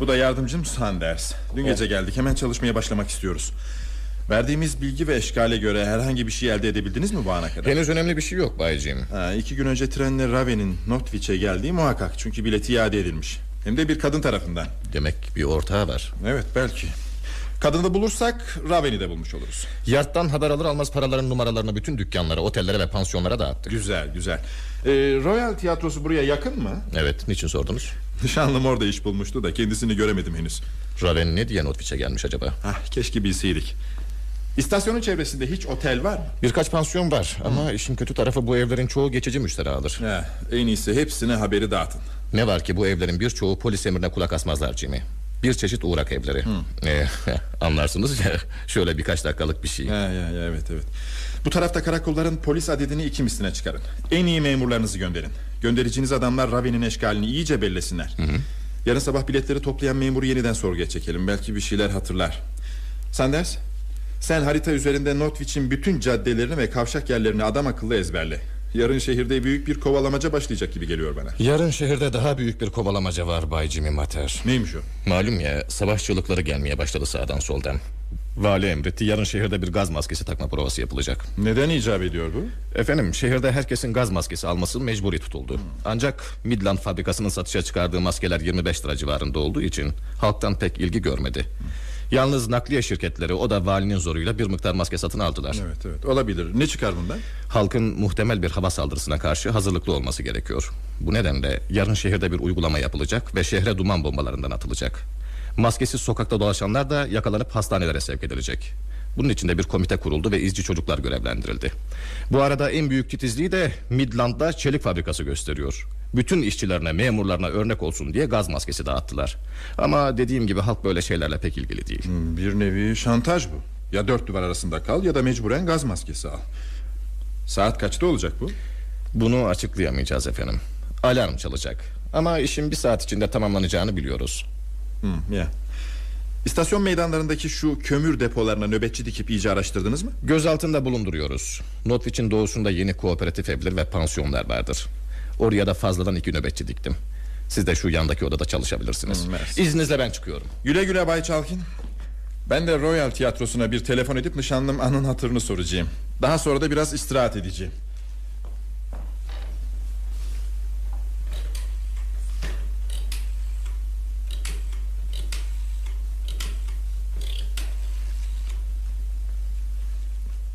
Bu da yardımcım Sanders. Dün gece geldik. Hemen çalışmaya başlamak istiyoruz. Verdiğimiz bilgi ve eşkale göre herhangi bir şey elde edebildiniz mi bu ana kadar? Henüz önemli bir şey yok Bayciğim. Ha, iki gün önce trenle Raven'in Notwich'e geldiği muhakkak. Çünkü bileti iade edilmiş. Hem de bir kadın tarafından. Demek bir ortağı var. Evet belki. Kadını bulursak Raven'i de bulmuş oluruz. Yardtan haber alır almaz paraların numaralarını bütün dükkanlara, otellere ve pansiyonlara dağıttık. Güzel güzel. Ee, Royal Tiyatrosu buraya yakın mı? Evet, niçin sordunuz? Nişanlım orada iş bulmuştu da kendisini göremedim henüz. Raven ne diye Notwich'e gelmiş acaba? Ah, keşke bilseydik. İstasyonun çevresinde hiç otel var mı? Birkaç pansiyon var ama işin kötü tarafı bu evlerin çoğu geçici müşteri alır. He, en iyisi hepsine haberi dağıtın. Ne var ki bu evlerin birçoğu polis emrine kulak asmazlar Jimmy. Bir çeşit uğrak evleri. Ee, [LAUGHS] anlarsınız ya [LAUGHS] şöyle birkaç dakikalık bir şey. Ya, ya, ya, evet evet. Bu tarafta karakolların polis adedini iki misline çıkarın. En iyi memurlarınızı gönderin. Göndereceğiniz adamlar Ravi'nin eşkalini iyice bellesinler. Hı hı. Yarın sabah biletleri toplayan memuru yeniden sorguya çekelim. Belki bir şeyler hatırlar. Sanders, sen harita üzerinde Notwich'in bütün caddelerini ve kavşak yerlerini adam akıllı ezberle. Yarın şehirde büyük bir kovalamaca başlayacak gibi geliyor bana. Yarın şehirde daha büyük bir kovalamaca var Bay Jimmy Mater. Neymiş o? Malum ya savaş çığlıkları gelmeye başladı sağdan soldan. Vali emretti yarın şehirde bir gaz maskesi takma provası yapılacak. Neden icap ediyor bu? Efendim şehirde herkesin gaz maskesi alması mecburi tutuldu. Ancak Midland fabrikasının satışa çıkardığı maskeler 25 lira civarında olduğu için halktan pek ilgi görmedi. Yalnız nakliye şirketleri o da valinin zoruyla bir miktar maske satın aldılar. Evet evet olabilir. Ne çıkar bundan? Halkın muhtemel bir hava saldırısına karşı hazırlıklı olması gerekiyor. Bu nedenle yarın şehirde bir uygulama yapılacak ve şehre duman bombalarından atılacak. Maskesiz sokakta dolaşanlar da yakalanıp hastanelere sevk edilecek. Bunun için de bir komite kuruldu ve izci çocuklar görevlendirildi. Bu arada en büyük titizliği de Midland'da çelik fabrikası gösteriyor. Bütün işçilerine, memurlarına örnek olsun diye gaz maskesi dağıttılar. Ama dediğim gibi halk böyle şeylerle pek ilgili değil. Hmm, bir nevi şantaj bu. Ya dört duvar arasında kal ya da mecburen gaz maskesi al. Saat kaçta olacak bu? Bunu açıklayamayacağız efendim. Alarm çalacak. Ama işin bir saat içinde tamamlanacağını biliyoruz. Hmm, ya. İstasyon meydanlarındaki şu kömür depolarına nöbetçi dikip iyice araştırdınız mı? Göz altında bulunduruyoruz. Notwich'in doğusunda yeni kooperatif evler ve pansiyonlar vardır. Oraya da fazladan iki nöbetçi diktim. Siz de şu yandaki odada çalışabilirsiniz. Hmm, İzninizle ben çıkıyorum. Güle güle Bay Çalkin. Ben de Royal Tiyatrosu'na bir telefon edip nişanlım anın hatırını soracağım. Daha sonra da biraz istirahat edeceğim.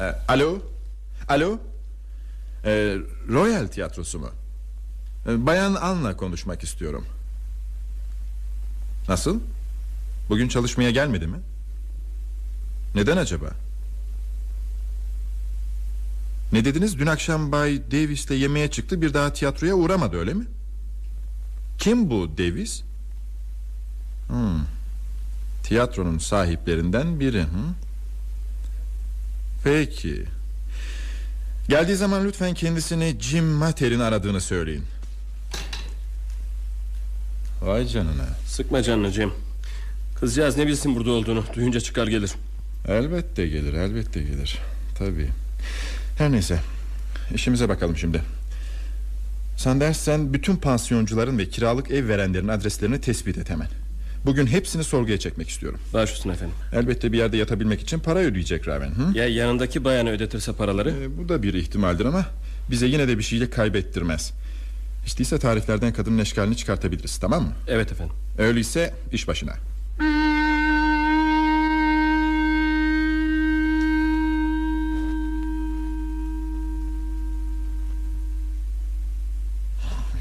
E, alo? Alo? E, Royal Tiyatrosu mu? E, Bayan Anla konuşmak istiyorum. Nasıl? Bugün çalışmaya gelmedi mi? Neden acaba? Ne dediniz? Dün akşam Bay Davis'le yemeğe çıktı bir daha tiyatroya uğramadı öyle mi? Kim bu Davis? Hmm. Tiyatronun sahiplerinden biri. Hı? Peki. Geldiği zaman lütfen kendisini Jim Matter'in aradığını söyleyin. Vay canına. Sıkma canını Cem. Kızcağız ne bilsin burada olduğunu. Duyunca çıkar gelir. Elbette gelir, elbette gelir. Tabii. Her neyse. İşimize bakalım şimdi. Sanders sen bütün pansiyoncuların ve kiralık ev verenlerin adreslerini tespit et hemen. Bugün hepsini sorguya çekmek istiyorum. Baş üstüne efendim. Elbette bir yerde yatabilmek için para ödeyecek Raven. Hı? Ya yanındaki bayanı ödetirse paraları? Ee, bu da bir ihtimaldir ama bize yine de bir şeyle kaybettirmez. Değilse tariflerden kadının eşkalini çıkartabiliriz tamam mı? Evet efendim. Öyleyse iş başına.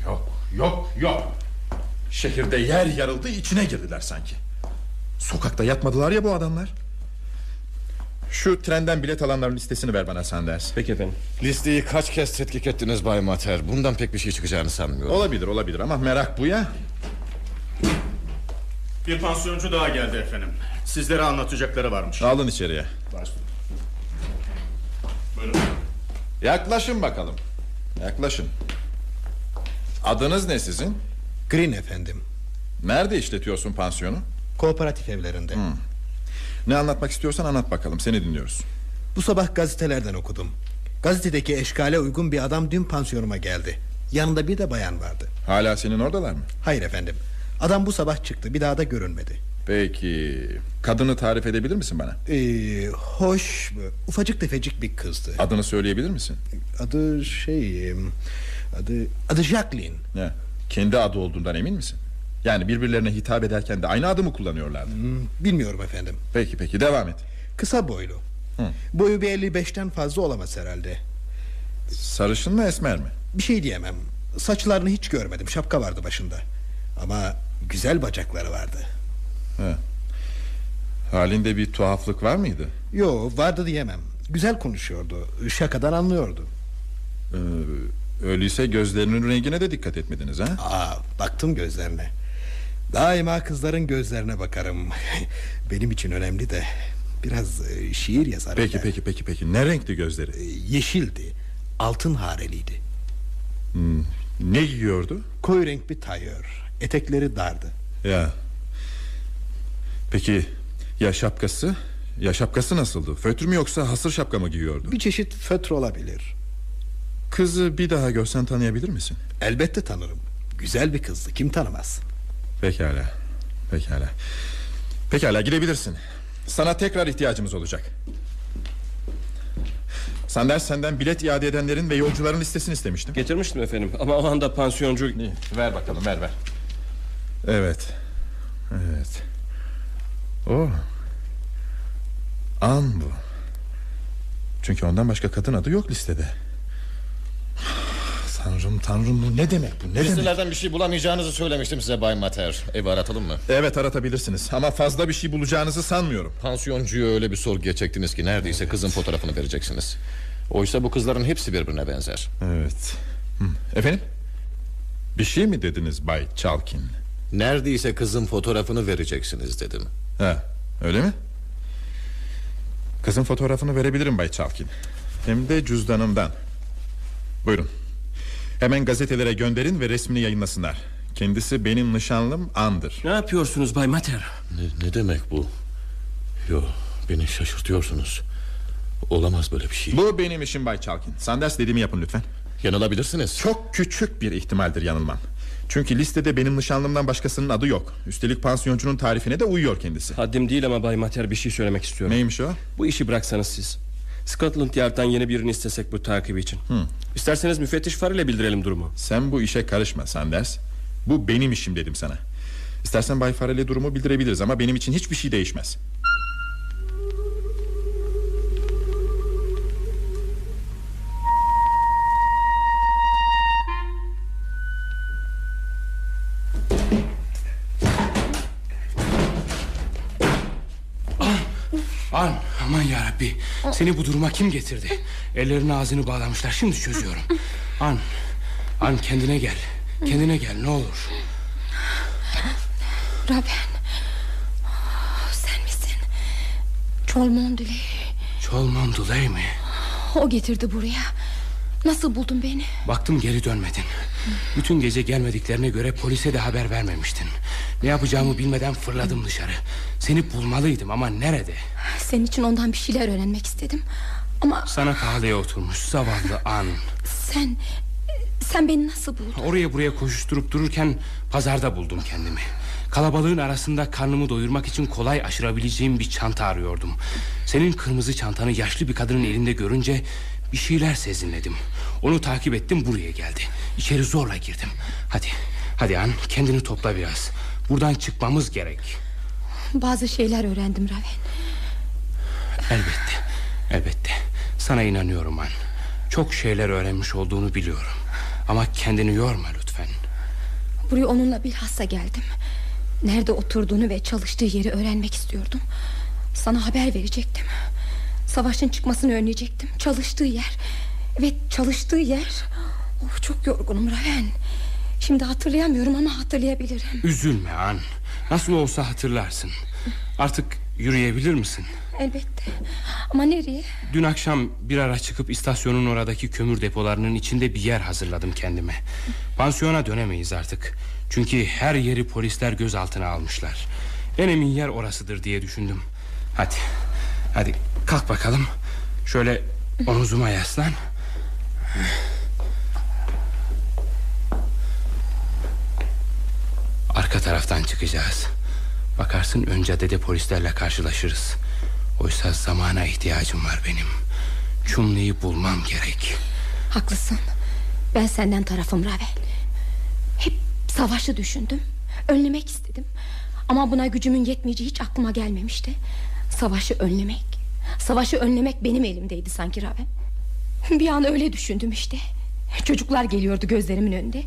Yok, yok, yok. Şehirde yer yarıldı, içine girdiler sanki. Sokakta yatmadılar ya bu adamlar. Şu trenden bilet alanların listesini ver bana Sanders. Peki efendim. Listeyi kaç kez tetkik ettiniz Bay Mater? Bundan pek bir şey çıkacağını sanmıyorum. Olabilir, olabilir ama merak bu ya. Bir pansiyoncu daha geldi efendim. Sizlere anlatacakları varmış. Alın içeriye. Başlayın. Yaklaşın bakalım. Yaklaşın. Adınız ne sizin? Green efendim. Nerede işletiyorsun pansiyonu? Kooperatif evlerinde. Hmm. Ne anlatmak istiyorsan anlat bakalım. Seni dinliyoruz. Bu sabah gazetelerden okudum. Gazetedeki eşkale uygun bir adam dün pansiyonuma geldi. Yanında bir de bayan vardı. Hala senin oradalar mı? Hayır efendim. Adam bu sabah çıktı. Bir daha da görünmedi. Peki. Kadını tarif edebilir misin bana? Ee, hoş, ufacık tefecik bir kızdı. Adını söyleyebilir misin? Adı şey... Adı, adı Jacqueline. Ne? Kendi adı olduğundan emin misin? Yani birbirlerine hitap ederken de aynı adı mı kullanıyorlardı? Hmm, bilmiyorum efendim. Peki peki devam et. Kısa boylu. Hı. Boyu bir 55'ten fazla olamaz herhalde. Sarışın mı esmer mi? Bir şey diyemem. Saçlarını hiç görmedim. Şapka vardı başında. Ama güzel bacakları vardı. He. Halinde bir tuhaflık var mıydı? Yo vardı diyemem. Güzel konuşuyordu. Şakadan anlıyordu. Ee, öyleyse gözlerinin rengine de dikkat etmediniz ha? Aa, baktım gözlerine. Daima kızların gözlerine bakarım. [LAUGHS] Benim için önemli de biraz e, şiir yazarım. Peki ben. peki peki peki. Ne renkti gözleri? E, Yeşildi. Altın hareliydi. Hmm, Ne giyiyordu? Koyu renk bir tayör. Etekleri dardı. Ya. Peki ya şapkası? Ya şapkası nasıldı? Fötr mü yoksa hasır şapka mı giyiyordu? Bir çeşit fötr olabilir. Kızı bir daha görsen tanıyabilir misin? Elbette tanırım. Güzel bir kızdı. Kim tanımaz? Pekala. Pekala. Pekala gidebilirsin. Sana tekrar ihtiyacımız olacak. Sanders senden bilet iade edenlerin ve yolcuların listesini istemiştim. Getirmiştim efendim ama o anda pansiyoncu... İyi, ver bakalım ver ver. Evet. Evet. O. An bu. Çünkü ondan başka kadın adı yok listede. Tanrım tanrım bu ne demek bu ne demek? Listelerden bir şey bulamayacağınızı söylemiştim size Bay Mater. Evi aratalım mı? Evet aratabilirsiniz ama fazla bir şey bulacağınızı sanmıyorum. Pansiyoncuyu öyle bir sorguya çektiniz ki neredeyse kızın fotoğrafını vereceksiniz. Oysa bu kızların hepsi birbirine benzer. Evet. Hı. Efendim? Bir şey mi dediniz Bay Çalkin? Neredeyse kızın fotoğrafını vereceksiniz dedim. Ha, öyle mi? Kızın fotoğrafını verebilirim Bay Çalkin. Hem de cüzdanımdan. Buyurun. Hemen gazetelere gönderin ve resmini yayınlasınlar. Kendisi benim nişanlım Andır. Ne yapıyorsunuz Bay Mater? Ne, ne demek bu? Yo, beni şaşırtıyorsunuz. Olamaz böyle bir şey. Bu benim işim Bay Çalkin. Sanders dediğimi yapın lütfen. Yanılabilirsiniz. Çok küçük bir ihtimaldir yanılmam. Çünkü listede benim nişanlımdan başkasının adı yok. Üstelik pansiyoncunun tarifine de uyuyor kendisi. Haddim değil ama Bay Mater bir şey söylemek istiyorum. Neymiş o? Bu işi bıraksanız siz. Scotland Yard'dan yeni birini istesek bu takibi için. Hı. İsterseniz müfettiş Farrell'e ile bildirelim durumu. Sen bu işe karışma Sanders. Bu benim işim dedim sana. İstersen Bay Farrell'e durumu bildirebiliriz ama benim için hiçbir şey değişmez. Yarabbi Seni bu duruma kim getirdi? Ellerini ağzını bağlamışlar. Şimdi çözüyorum. An An kendine gel. Kendine gel ne olur. Raben Sen misin? Çolmondüley Çolmondüley mi? O getirdi buraya. Nasıl buldun beni? Baktım geri dönmedin. Bütün gece gelmediklerine göre polise de haber vermemiştin Ne yapacağımı bilmeden fırladım dışarı. Seni bulmalıydım ama nerede? Senin için ondan bir şeyler öğrenmek istedim. Ama Sana pahalıya oturmuş zavallı an. Sen Sen beni nasıl buldun? Oraya buraya koşuşturup dururken Pazarda buldum kendimi. Kalabalığın arasında karnımı doyurmak için kolay aşırabileceğim bir çanta arıyordum. Senin kırmızı çantanı yaşlı bir kadının elinde görünce Bir şeyler sezinledim. Onu takip ettim buraya geldi. İçeri zorla girdim. Hadi hadi an kendini topla biraz Buradan çıkmamız gerek. Bazı şeyler öğrendim Raven. Elbette Elbette. Sana inanıyorum an Çok şeyler öğrenmiş olduğunu biliyorum. Ama kendini yorma lütfen. Buraya onunla bilhassa geldim. Nerede oturduğunu ve çalıştığı yeri öğrenmek istiyordum. Sana haber verecektim. Savaşın çıkmasını önleyecektim. Çalıştığı yer. Evet çalıştığı yer. Of, Çok yorgunum Raven Şimdi hatırlayamıyorum ama hatırlayabilirim. Üzülme an Nasıl olsa hatırlarsın. Artık yürüyebilir misin? Elbette. Ama nereye? Dün akşam bir ara çıkıp istasyonun oradaki kömür depolarının içinde bir yer hazırladım kendime. Pansiyona dönemeyiz artık. Çünkü her yeri polisler gözaltına almışlar. En emin yer orasıdır diye düşündüm. Hadi Hadi kalk bakalım. Şöyle omuzuma yaslan taraftan çıkacağız. Bakarsın ön caddede polislerle karşılaşırız. Oysa zamana ihtiyacım var benim. Çumli'yi bulmam gerek. Haklısın. Ben senden tarafım Ravel. Hep savaşı düşündüm. Önlemek istedim. Ama buna gücümün yetmeyeceği hiç aklıma gelmemişti. Savaşı önlemek. Savaşı önlemek benim elimdeydi sanki Raven Bir an öyle düşündüm işte. Çocuklar geliyordu gözlerimin önünde.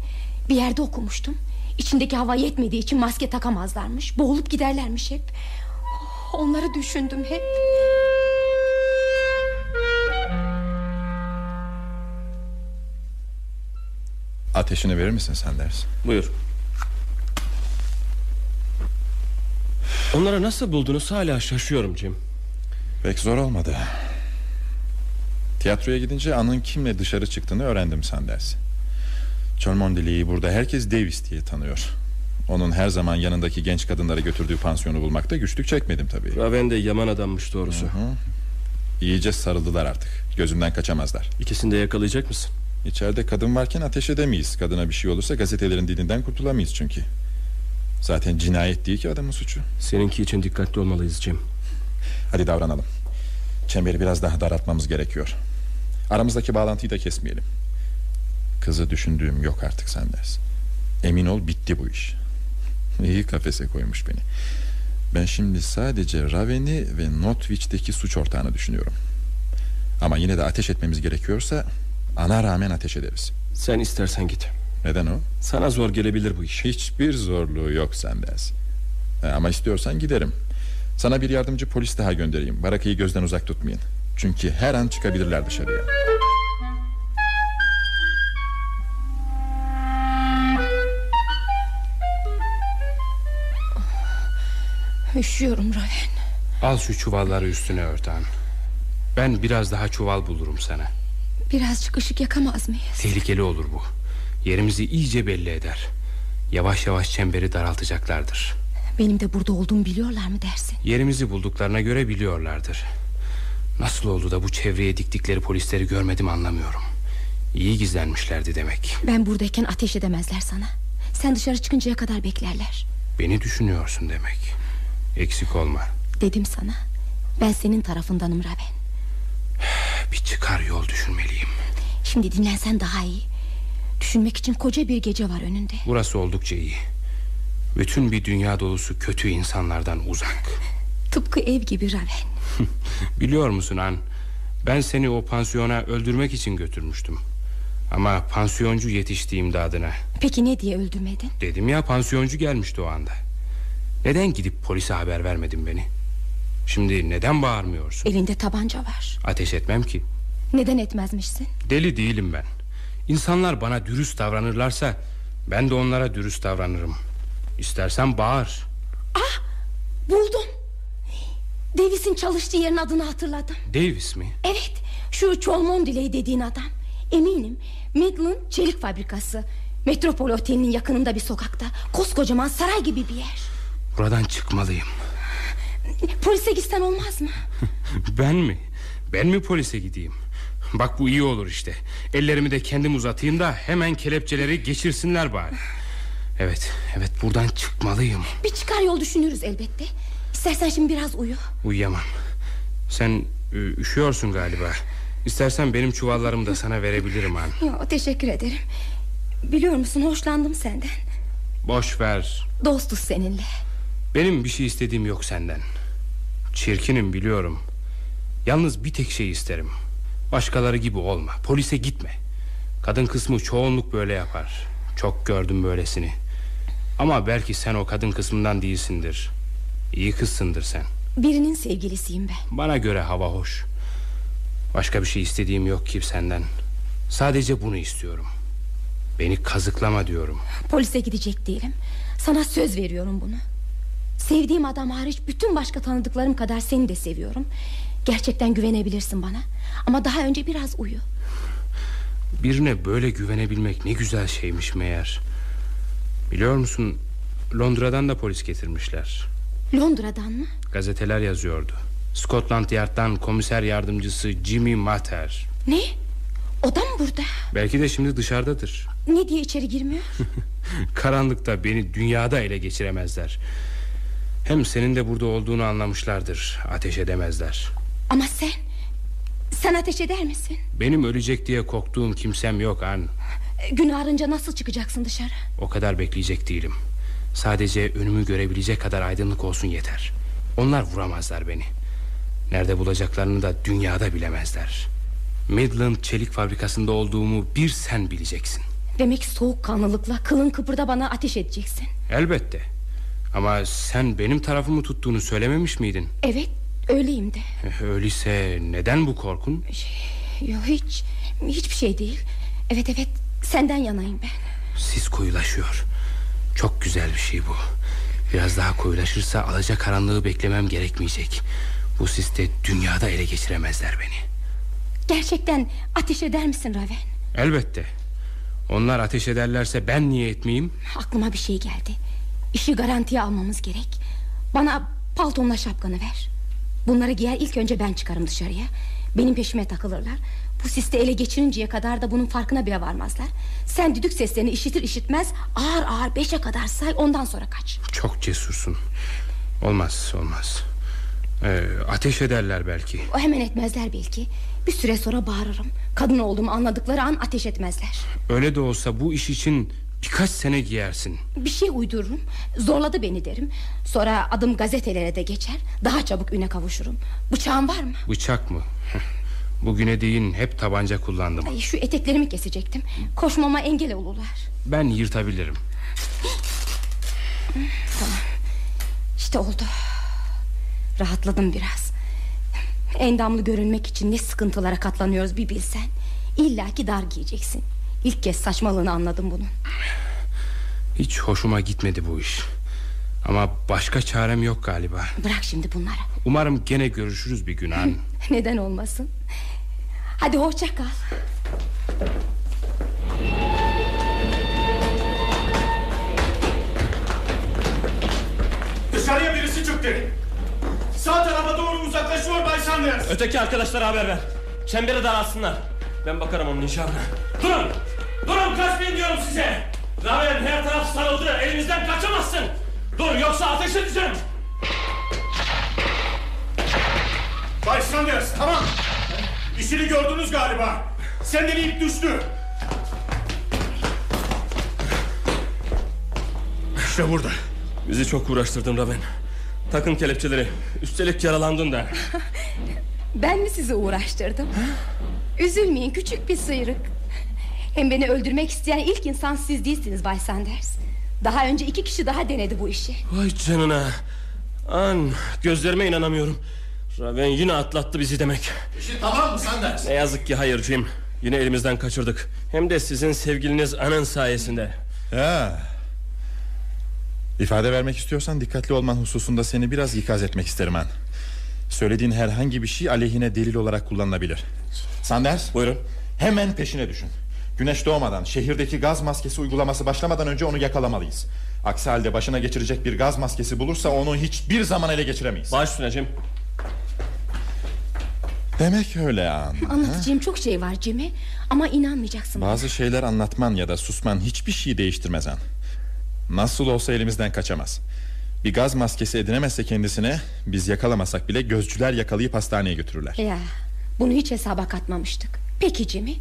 Bir yerde okumuştum İçindeki hava yetmediği için maske takamazlarmış Boğulup giderlermiş hep Onları düşündüm hep Ateşini verir misin sen ders? Buyur. Onları nasıl buldunuz hala şaşıyorum Jim. Pek zor olmadı. Tiyatroya gidince An'ın kimle dışarı çıktığını öğrendim Sanders. Cholmondeley'i burada herkes Davis diye tanıyor. Onun her zaman yanındaki genç kadınları götürdüğü pansiyonu bulmakta güçlük çekmedim tabii. Raven de yaman adammış doğrusu. Hı hı. İyice sarıldılar artık. Gözümden kaçamazlar. İkisini de yakalayacak mısın? İçeride kadın varken ateş edemeyiz. Kadına bir şey olursa gazetelerin dilinden kurtulamayız çünkü. Zaten cinayet değil ki adamın suçu. Seninki için dikkatli olmalıyız Jim. Hadi davranalım. Çemberi biraz daha daraltmamız gerekiyor. Aramızdaki bağlantıyı da kesmeyelim. Kızı düşündüğüm yok artık Sanders. Emin ol bitti bu iş. [LAUGHS] İyi kafese koymuş beni. Ben şimdi sadece Raven'i ve Notwich'teki suç ortağını düşünüyorum. Ama yine de ateş etmemiz gerekiyorsa ana rağmen ateş ederiz. Sen istersen git. Neden o? Sana zor gelebilir bu iş. Hiçbir zorluğu yok Sanders. E, ama istiyorsan giderim. Sana bir yardımcı polis daha göndereyim. Barakayı gözden uzak tutmayın. Çünkü her an çıkabilirler dışarıya. Üşüyorum Raven Al şu çuvalları üstüne örtan Ben biraz daha çuval bulurum sana. Birazcık ışık yakamaz mıyız? Tehlikeli olur bu. Yerimizi iyice belli eder. Yavaş yavaş çemberi daraltacaklardır. Benim de burada olduğumu biliyorlar mı dersin? Yerimizi bulduklarına göre biliyorlardır. Nasıl oldu da bu çevreye diktikleri polisleri görmedim anlamıyorum. İyi gizlenmişlerdi demek. Ben buradayken ateş edemezler sana. Sen dışarı çıkıncaya kadar beklerler. Beni düşünüyorsun demek Eksik olma. Dedim sana Ben senin tarafındanım Raven. [SIGHS] Bir çıkar yol düşünmeliyim. Şimdi dinlensen daha iyi. Düşünmek için koca bir gece var önünde. Burası oldukça iyi. Bütün bir dünya dolusu kötü insanlardan uzak. [LAUGHS] Tıpkı ev gibi Raven. [LAUGHS] Biliyor musun An Ben seni o pansiyona öldürmek için götürmüştüm. Ama pansiyoncu yetişti imdadına. Peki ne diye öldürmedin? Dedim ya pansiyoncu gelmişti o anda Neden gidip polise haber vermedin beni Şimdi neden bağırmıyorsun? Elinde tabanca var. Ateş etmem ki. Neden etmezmişsin? Deli değilim ben. İnsanlar bana dürüst davranırlarsa ben de onlara dürüst davranırım. İstersen bağır. Ah buldum. Davis'in çalıştığı yerin adını hatırladım. Davis mi? Evet şu Cholmondeley dediğin adam. Eminim Midland Çelik Fabrikası. Metropol Oteli'nin yakınında bir sokakta. Koskocaman saray gibi bir yer. Buradan çıkmalıyım. Polise gitsen olmaz mı? [LAUGHS] ben mi? Ben mi polise gideyim? Bak bu iyi olur işte. Ellerimi de kendim uzatayım da hemen kelepçeleri geçirsinler bari. Evet, evet buradan çıkmalıyım. Bir çıkar yol düşünürüz elbette. İstersen şimdi biraz uyu. Uyuyamam. Sen üşüyorsun galiba. İstersen benim çuvallarımı da sana verebilirim han. [LAUGHS] Yo, teşekkür ederim. Biliyor musun hoşlandım senden. Boş ver. Dostuz seninle. Benim bir şey istediğim yok senden. Çirkinim biliyorum. Yalnız bir tek şey isterim. Başkaları gibi olma. Polise gitme. Kadın kısmı çoğunluk böyle yapar. Çok gördüm böylesini. Ama belki sen o kadın kısmından değilsindir. İyi kızsındır sen. Birinin sevgilisiyim ben. Bana göre hava hoş. Başka bir şey istediğim yok ki senden. Sadece bunu istiyorum. Beni kazıklama diyorum. Polise gidecek değilim. Sana söz veriyorum bunu. Sevdiğim adam hariç bütün başka tanıdıklarım kadar seni de seviyorum. Gerçekten güvenebilirsin bana. Ama daha önce biraz uyu. Birine böyle güvenebilmek ne güzel şeymiş meğer. Biliyor musun Londra'dan da polis getirmişler. Londra'dan mı? Gazeteler yazıyordu. Scotland Yard'dan komiser yardımcısı Jimmy Mater. Ne? O da mı burada? Belki de şimdi dışarıdadır. Ne diye içeri girmiyor? [LAUGHS] Karanlıkta beni dünyada ele geçiremezler. Hem senin de burada olduğunu anlamışlardır. Ateş edemezler. Ama sen... Sen ateş eder misin? Benim ölecek diye korktuğum kimsem yok an. Gün ağrınca nasıl çıkacaksın dışarı? O kadar bekleyecek değilim. Sadece önümü görebilecek kadar aydınlık olsun yeter. Onlar vuramazlar beni. Nerede bulacaklarını da dünyada bilemezler. Midland çelik fabrikasında olduğumu bir sen bileceksin. Demek soğukkanlılıkla kılın kıpırda bana ateş edeceksin. Elbette. Ama sen benim tarafımı tuttuğunu söylememiş miydin? Evet öyleyim de. Öyleyse neden bu korkun? Şey, yok hiç hiçbir şey değil. Evet evet senden yanayım ben. Sis koyulaşıyor. Çok güzel bir şey bu. Biraz daha koyulaşırsa alacak karanlığı beklemem gerekmeyecek. Bu siste dünyada ele geçiremezler beni. Gerçekten ateş eder misin Raven? Elbette. Onlar ateş ederlerse ben niye etmeyeyim? Aklıma bir şey geldi. İşi garantiye almamız gerek. Bana paltonla şapkanı ver. Bunları giyer ilk önce ben çıkarım dışarıya. Benim peşime takılırlar. Bu siste ele geçirinceye kadar da bunun farkına bile varmazlar. Sen düdük seslerini işitir işitmez ağır ağır beşe kadar say ondan sonra kaç. Çok cesursun. Olmaz olmaz. Ee, ateş ederler belki. O hemen etmezler belki. Bir süre sonra bağırırım. Kadın olduğumu anladıkları an ateş etmezler. Öyle de olsa bu iş için birkaç sene giyersin. Bir şey uydururum. Zorladı beni derim. Sonra adım gazetelere de geçer. Daha çabuk üne kavuşurum. Bıçağın var mı? Bıçak mı? [LAUGHS] Bugüne değin hep tabanca kullandım. Ay, şu eteklerimi kesecektim. Koşmama engel olurlar. Ben yırtabilirim. Tamam. İşte oldu. Rahatladım biraz. Endamlı görünmek için ne sıkıntılara katlanıyoruz bir bilsen. İlla ki dar giyeceksin. İlk kez saçmalığını anladım bunun. Hiç hoşuma gitmedi bu iş. Ama başka çarem yok galiba. Bırak şimdi bunları. Umarım gene görüşürüz bir gün an. [LAUGHS] Neden olmasın? Hadi hoşça kal. Dışarıya birisi çıktı. Sağ tarafa doğru uzaklaşıyor Bay Sanders. Öteki arkadaşlara haber ver. Çemberi daralsınlar. Ben bakarım onun icabına. Durun! Kaçmayın diyorum size! Raven her taraf sarıldı. Elimizden kaçamazsın. Dur yoksa ateş edeceğim. Bay Sanders tamam. İşini gördünüz galiba. Senden ip düştü. İşte burada. Bizi çok uğraştırdın Raven. Takın kelepçeleri. Üstelik yaralandın da. [LAUGHS] Ben mi sizi uğraştırdım? Üzülmeyin küçük bir sıyrık. Hem beni öldürmek isteyen ilk insan siz değilsiniz Bay Sanders. Daha önce iki kişi daha denedi bu işi. Vay canına. An gözlerime inanamıyorum. Raven yine atlattı bizi demek. İşi tamam mı Sanders? Ne yazık ki hayır Jim. Yine elimizden kaçırdık. Hem de sizin sevgiliniz Anın sayesinde. Ya. İfade vermek istiyorsan dikkatli olman hususunda seni biraz ikaz etmek isterim han. Söylediğin herhangi bir şey aleyhine delil olarak kullanılabilir. Sanders. Buyurun. Hemen peşine düşün. Güneş doğmadan şehirdeki gaz maskesi uygulaması başlamadan önce onu yakalamalıyız. Aksi halde başına geçirecek bir gaz maskesi bulursa onu hiçbir zaman ele geçiremeyiz. Baş üstüne. Demek öyle an. Anlatacağım çok şey var Jimmy Ama inanmayacaksın Bazı şeyler anlatman ya da susman hiçbir şey değiştirmez an. Nasıl olsa elimizden kaçamaz. Bir gaz maskesi edinemezse kendisine biz yakalamasak bile gözcüler yakalayıp hastaneye götürürler. Ya bunu hiç hesaba katmamıştık Peki Jimmy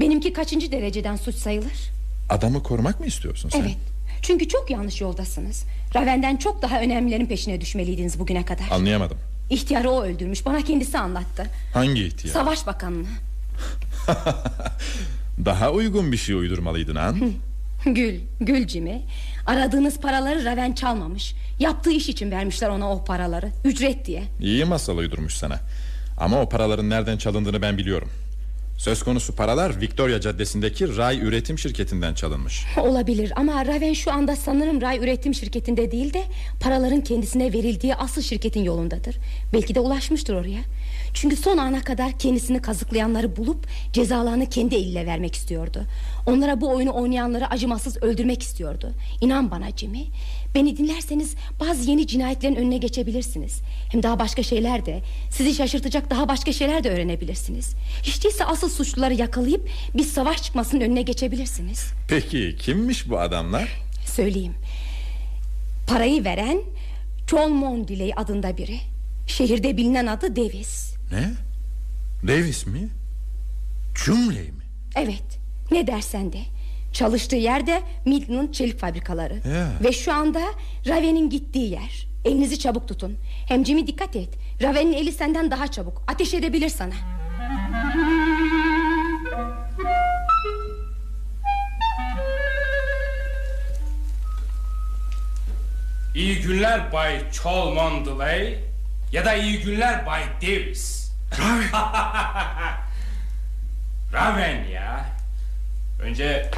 Benimki kaçıncı dereceden suç sayılır Adamı korumak mı istiyorsun sen? Evet çünkü çok yanlış yoldasınız Raven'den çok daha önemlilerin peşine düşmeliydiniz bugüne kadar Anlayamadım. İhtiyarı o öldürmüş bana kendisi anlattı Hangi ihtiyar? Savaş bakanını [LAUGHS] Daha uygun bir şey uydurmalıydın an. Gül, gül Jimmy Aradığınız paraları Raven çalmamış Yaptığı iş için vermişler ona o paraları Ücret diye İyi masal uydurmuş sana. Ama o paraların nereden çalındığını ben biliyorum. Söz konusu paralar Victoria Caddesi'ndeki Ray Üretim Şirketi'nden çalınmış. Olabilir ama Raven şu anda sanırım Ray Üretim Şirketi'nde değil de Paraların kendisine verildiği asıl şirketin yolundadır. Belki de ulaşmıştır oraya. Çünkü son ana kadar kendisini kazıklayanları bulup Cezalarını kendi eliyle vermek istiyordu. Onlara bu oyunu oynayanları acımasız öldürmek istiyordu. İnan bana Jimmy Beni dinlerseniz bazı yeni cinayetlerin önüne geçebilirsiniz Hem daha başka şeyler de Sizi şaşırtacak daha başka şeyler de öğrenebilirsiniz Hiç değilse asıl suçluları yakalayıp Bir savaş çıkmasının önüne geçebilirsiniz Peki kimmiş bu adamlar? Söyleyeyim Parayı veren John Mondiley adında biri Şehirde bilinen adı Davis Ne? Davis mi? Cumley mi? Evet ne dersen de Çalıştığı yerde Midland çelik fabrikaları Ya. Ve şu anda Raven'in gittiği yer Elinizi çabuk tutun Hem Jimmy dikkat et Raven'in eli senden daha çabuk Ateş edebilir sana İyi günler Bay Cholmondeley ya da iyi günler Bay Davis. Raven. [LAUGHS] Raven ya. Önce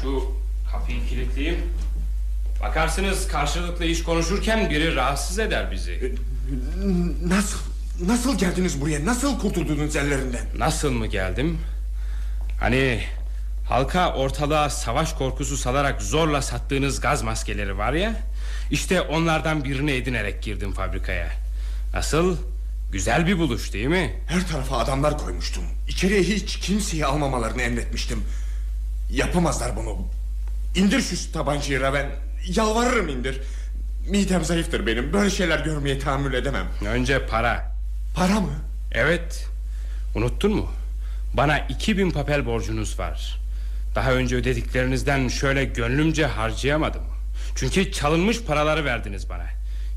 şu kapıyı kilitleyeyim. Bakarsınız karşılıklı iş konuşurken biri rahatsız eder bizi. Nasıl? Nasıl geldiniz buraya? Nasıl kurtuldunuz ellerinden? Nasıl mı geldim? Hani halka ortalığa savaş korkusu salarak zorla sattığınız gaz maskeleri var ya... ...işte onlardan birini edinerek girdim fabrikaya. Nasıl? Güzel bir buluş değil mi? Her tarafa adamlar koymuştum. İçeriye hiç kimseyi almamalarını emretmiştim. Yapamazlar bunu. İndir şu tabancayı Raven. Yalvarırım indir. Midem zayıftır benim. Böyle şeyler görmeye tahammül edemem. Önce para. Para mı? Evet. Unuttun mu? Bana 2000 papel borcunuz var. Daha önce ödediklerinizden şöyle gönlümce harcayamadım. Çünkü çalınmış paraları verdiniz bana.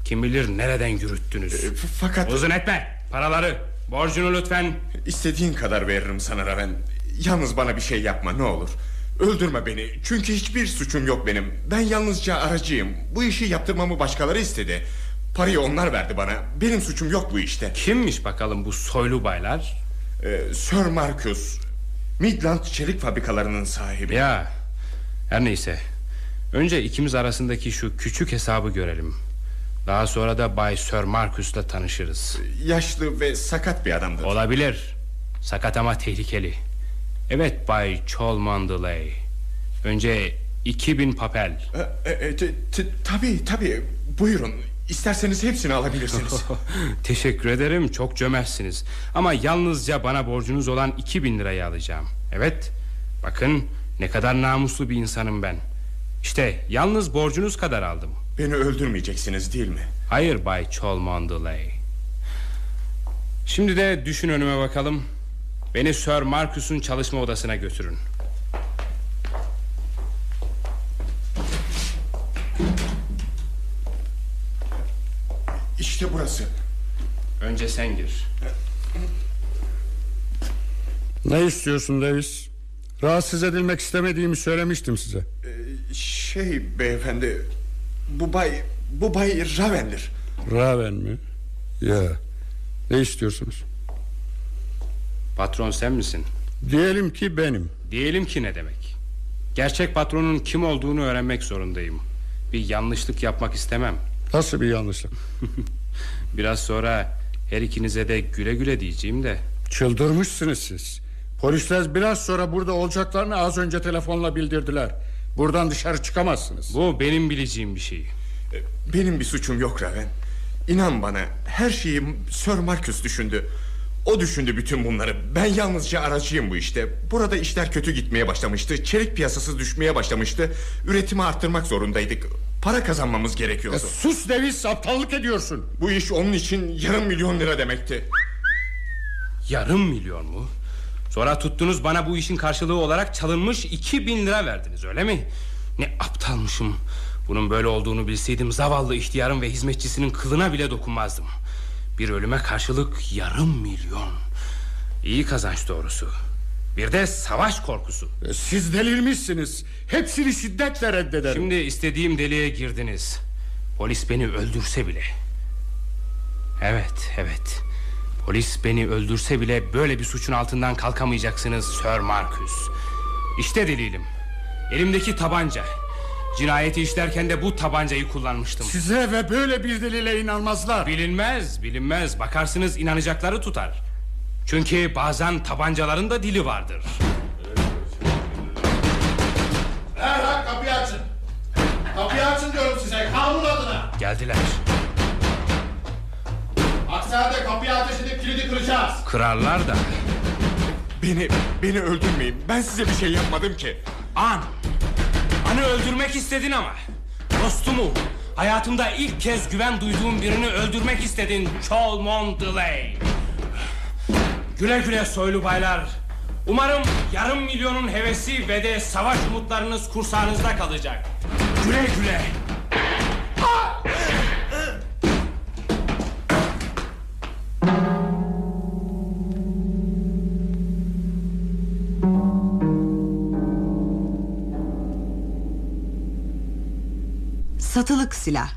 Kim bilir nereden yürüttünüz. fakat... Uzun etme. Paraları. Borcunu lütfen. İstediğin kadar veririm sana Raven. Yalnız bana bir şey yapma ne olur. Öldürme beni. Çünkü hiçbir suçum yok benim. Ben yalnızca aracıyım. Bu işi yaptırmamı başkaları istedi. Parayı onlar verdi bana. Benim suçum yok bu işte. Kimmiş bakalım bu soylu baylar? Ee, Sir Marcus. Midland çelik fabrikalarının sahibi. Ya. Her neyse. Önce ikimiz arasındaki şu küçük hesabı görelim. Daha sonra da Bay Sir Marcus'la tanışırız. Yaşlı ve sakat bir adamdır. Olabilir. Sakat ama tehlikeli. Evet Bay Cholmondeley. Önce 2000 papel. E, e, t- t- tabii tabii. Buyurun. İsterseniz hepsini alabilirsiniz. [LAUGHS] Teşekkür ederim çok cömertsiniz Ama yalnızca bana borcunuz olan 2000 lirayı alacağım Evet bakın ne kadar namuslu bir insanım ben İşte yalnız borcunuz kadar aldım Beni öldürmeyeceksiniz değil mi? Hayır Bay Cholmondeley Şimdi de düşün önüme bakalım Beni Sir Marcus'un çalışma odasına götürün İşte burası. Önce sen gir. Ne istiyorsun Davis? Rahatsız edilmek istemediğimi söylemiştim size. Ee, şey beyefendi, bu bay bu bay Raven'dir. Raven mi? Ya. Ne istiyorsunuz? Patron sen misin? Diyelim ki benim. Diyelim ki ne demek? Gerçek patronun kim olduğunu öğrenmek zorundayım. Bir yanlışlık yapmak istemem. Nasıl bir yanlışlık? [LAUGHS] Biraz sonra her ikinize de güle güle diyeceğim de. Çıldırmışsınız siz. Polisler biraz sonra burada olacaklarını az önce telefonla bildirdiler. Buradan dışarı çıkamazsınız. Bu benim bileceğim bir şey. Benim bir suçum yok Raven. İnan bana her şeyi Sir Marcus düşündü. O düşündü bütün bunları. Ben yalnızca aracıyım bu işte. Burada işler kötü gitmeye başlamıştı. Çelik piyasası düşmeye başlamıştı. Üretimi arttırmak zorundaydık. Para kazanmamız gerekiyordu. E, sus Davis aptallık ediyorsun. Bu iş onun için yarım milyon lira demekti. Yarım milyon mu? Sonra tuttunuz bana bu işin karşılığı olarak çalınmış iki bin lira verdiniz öyle mi? Ne aptalmışım. Bunun böyle olduğunu bilseydim zavallı ihtiyarın ve hizmetçisinin kılına bile dokunmazdım. Bir ölüme karşılık yarım milyon. İyi kazanç doğrusu. Bir de savaş korkusu. E, siz delirmişsiniz. Hepsini şiddetle reddederim. Şimdi istediğim deliğe girdiniz. Polis beni öldürse bile. Evet, evet. Polis beni öldürse bile böyle bir suçun altından kalkamayacaksınız Sir Marcus. İşte delilim. Elimdeki tabanca. Cinayeti işlerken de bu tabancayı kullanmıştım. Size ve böyle bir delile inanmazlar. Bilinmez, bilinmez. Bakarsınız inanacakları tutar. Çünkü bazen tabancaların da dili vardır. Derhal kapıyı açın. Kapıyı açın diyorum size kanun adına. Geldiler. Aksi halde kapıyı ateş edip kilidi kıracağız. Kırarlar da. Beni, beni öldürmeyin. Ben size bir şey yapmadım ki. An. Anı öldürmek istedin ama. Dostumu. Hayatımda ilk kez güven duyduğum birini öldürmek istedin Cholmon Delay. Güle güle soylu baylar. Umarım yarım milyonun hevesi ve de savaş umutlarınız kursağınızda kalacak. Güle güle. Satılık silah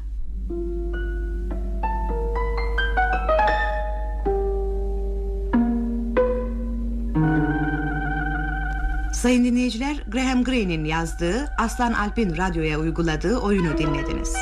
Sayın dinleyiciler Graham Greene'in yazdığı Aslan Alp'in radyoya uyguladığı oyunu dinlediniz.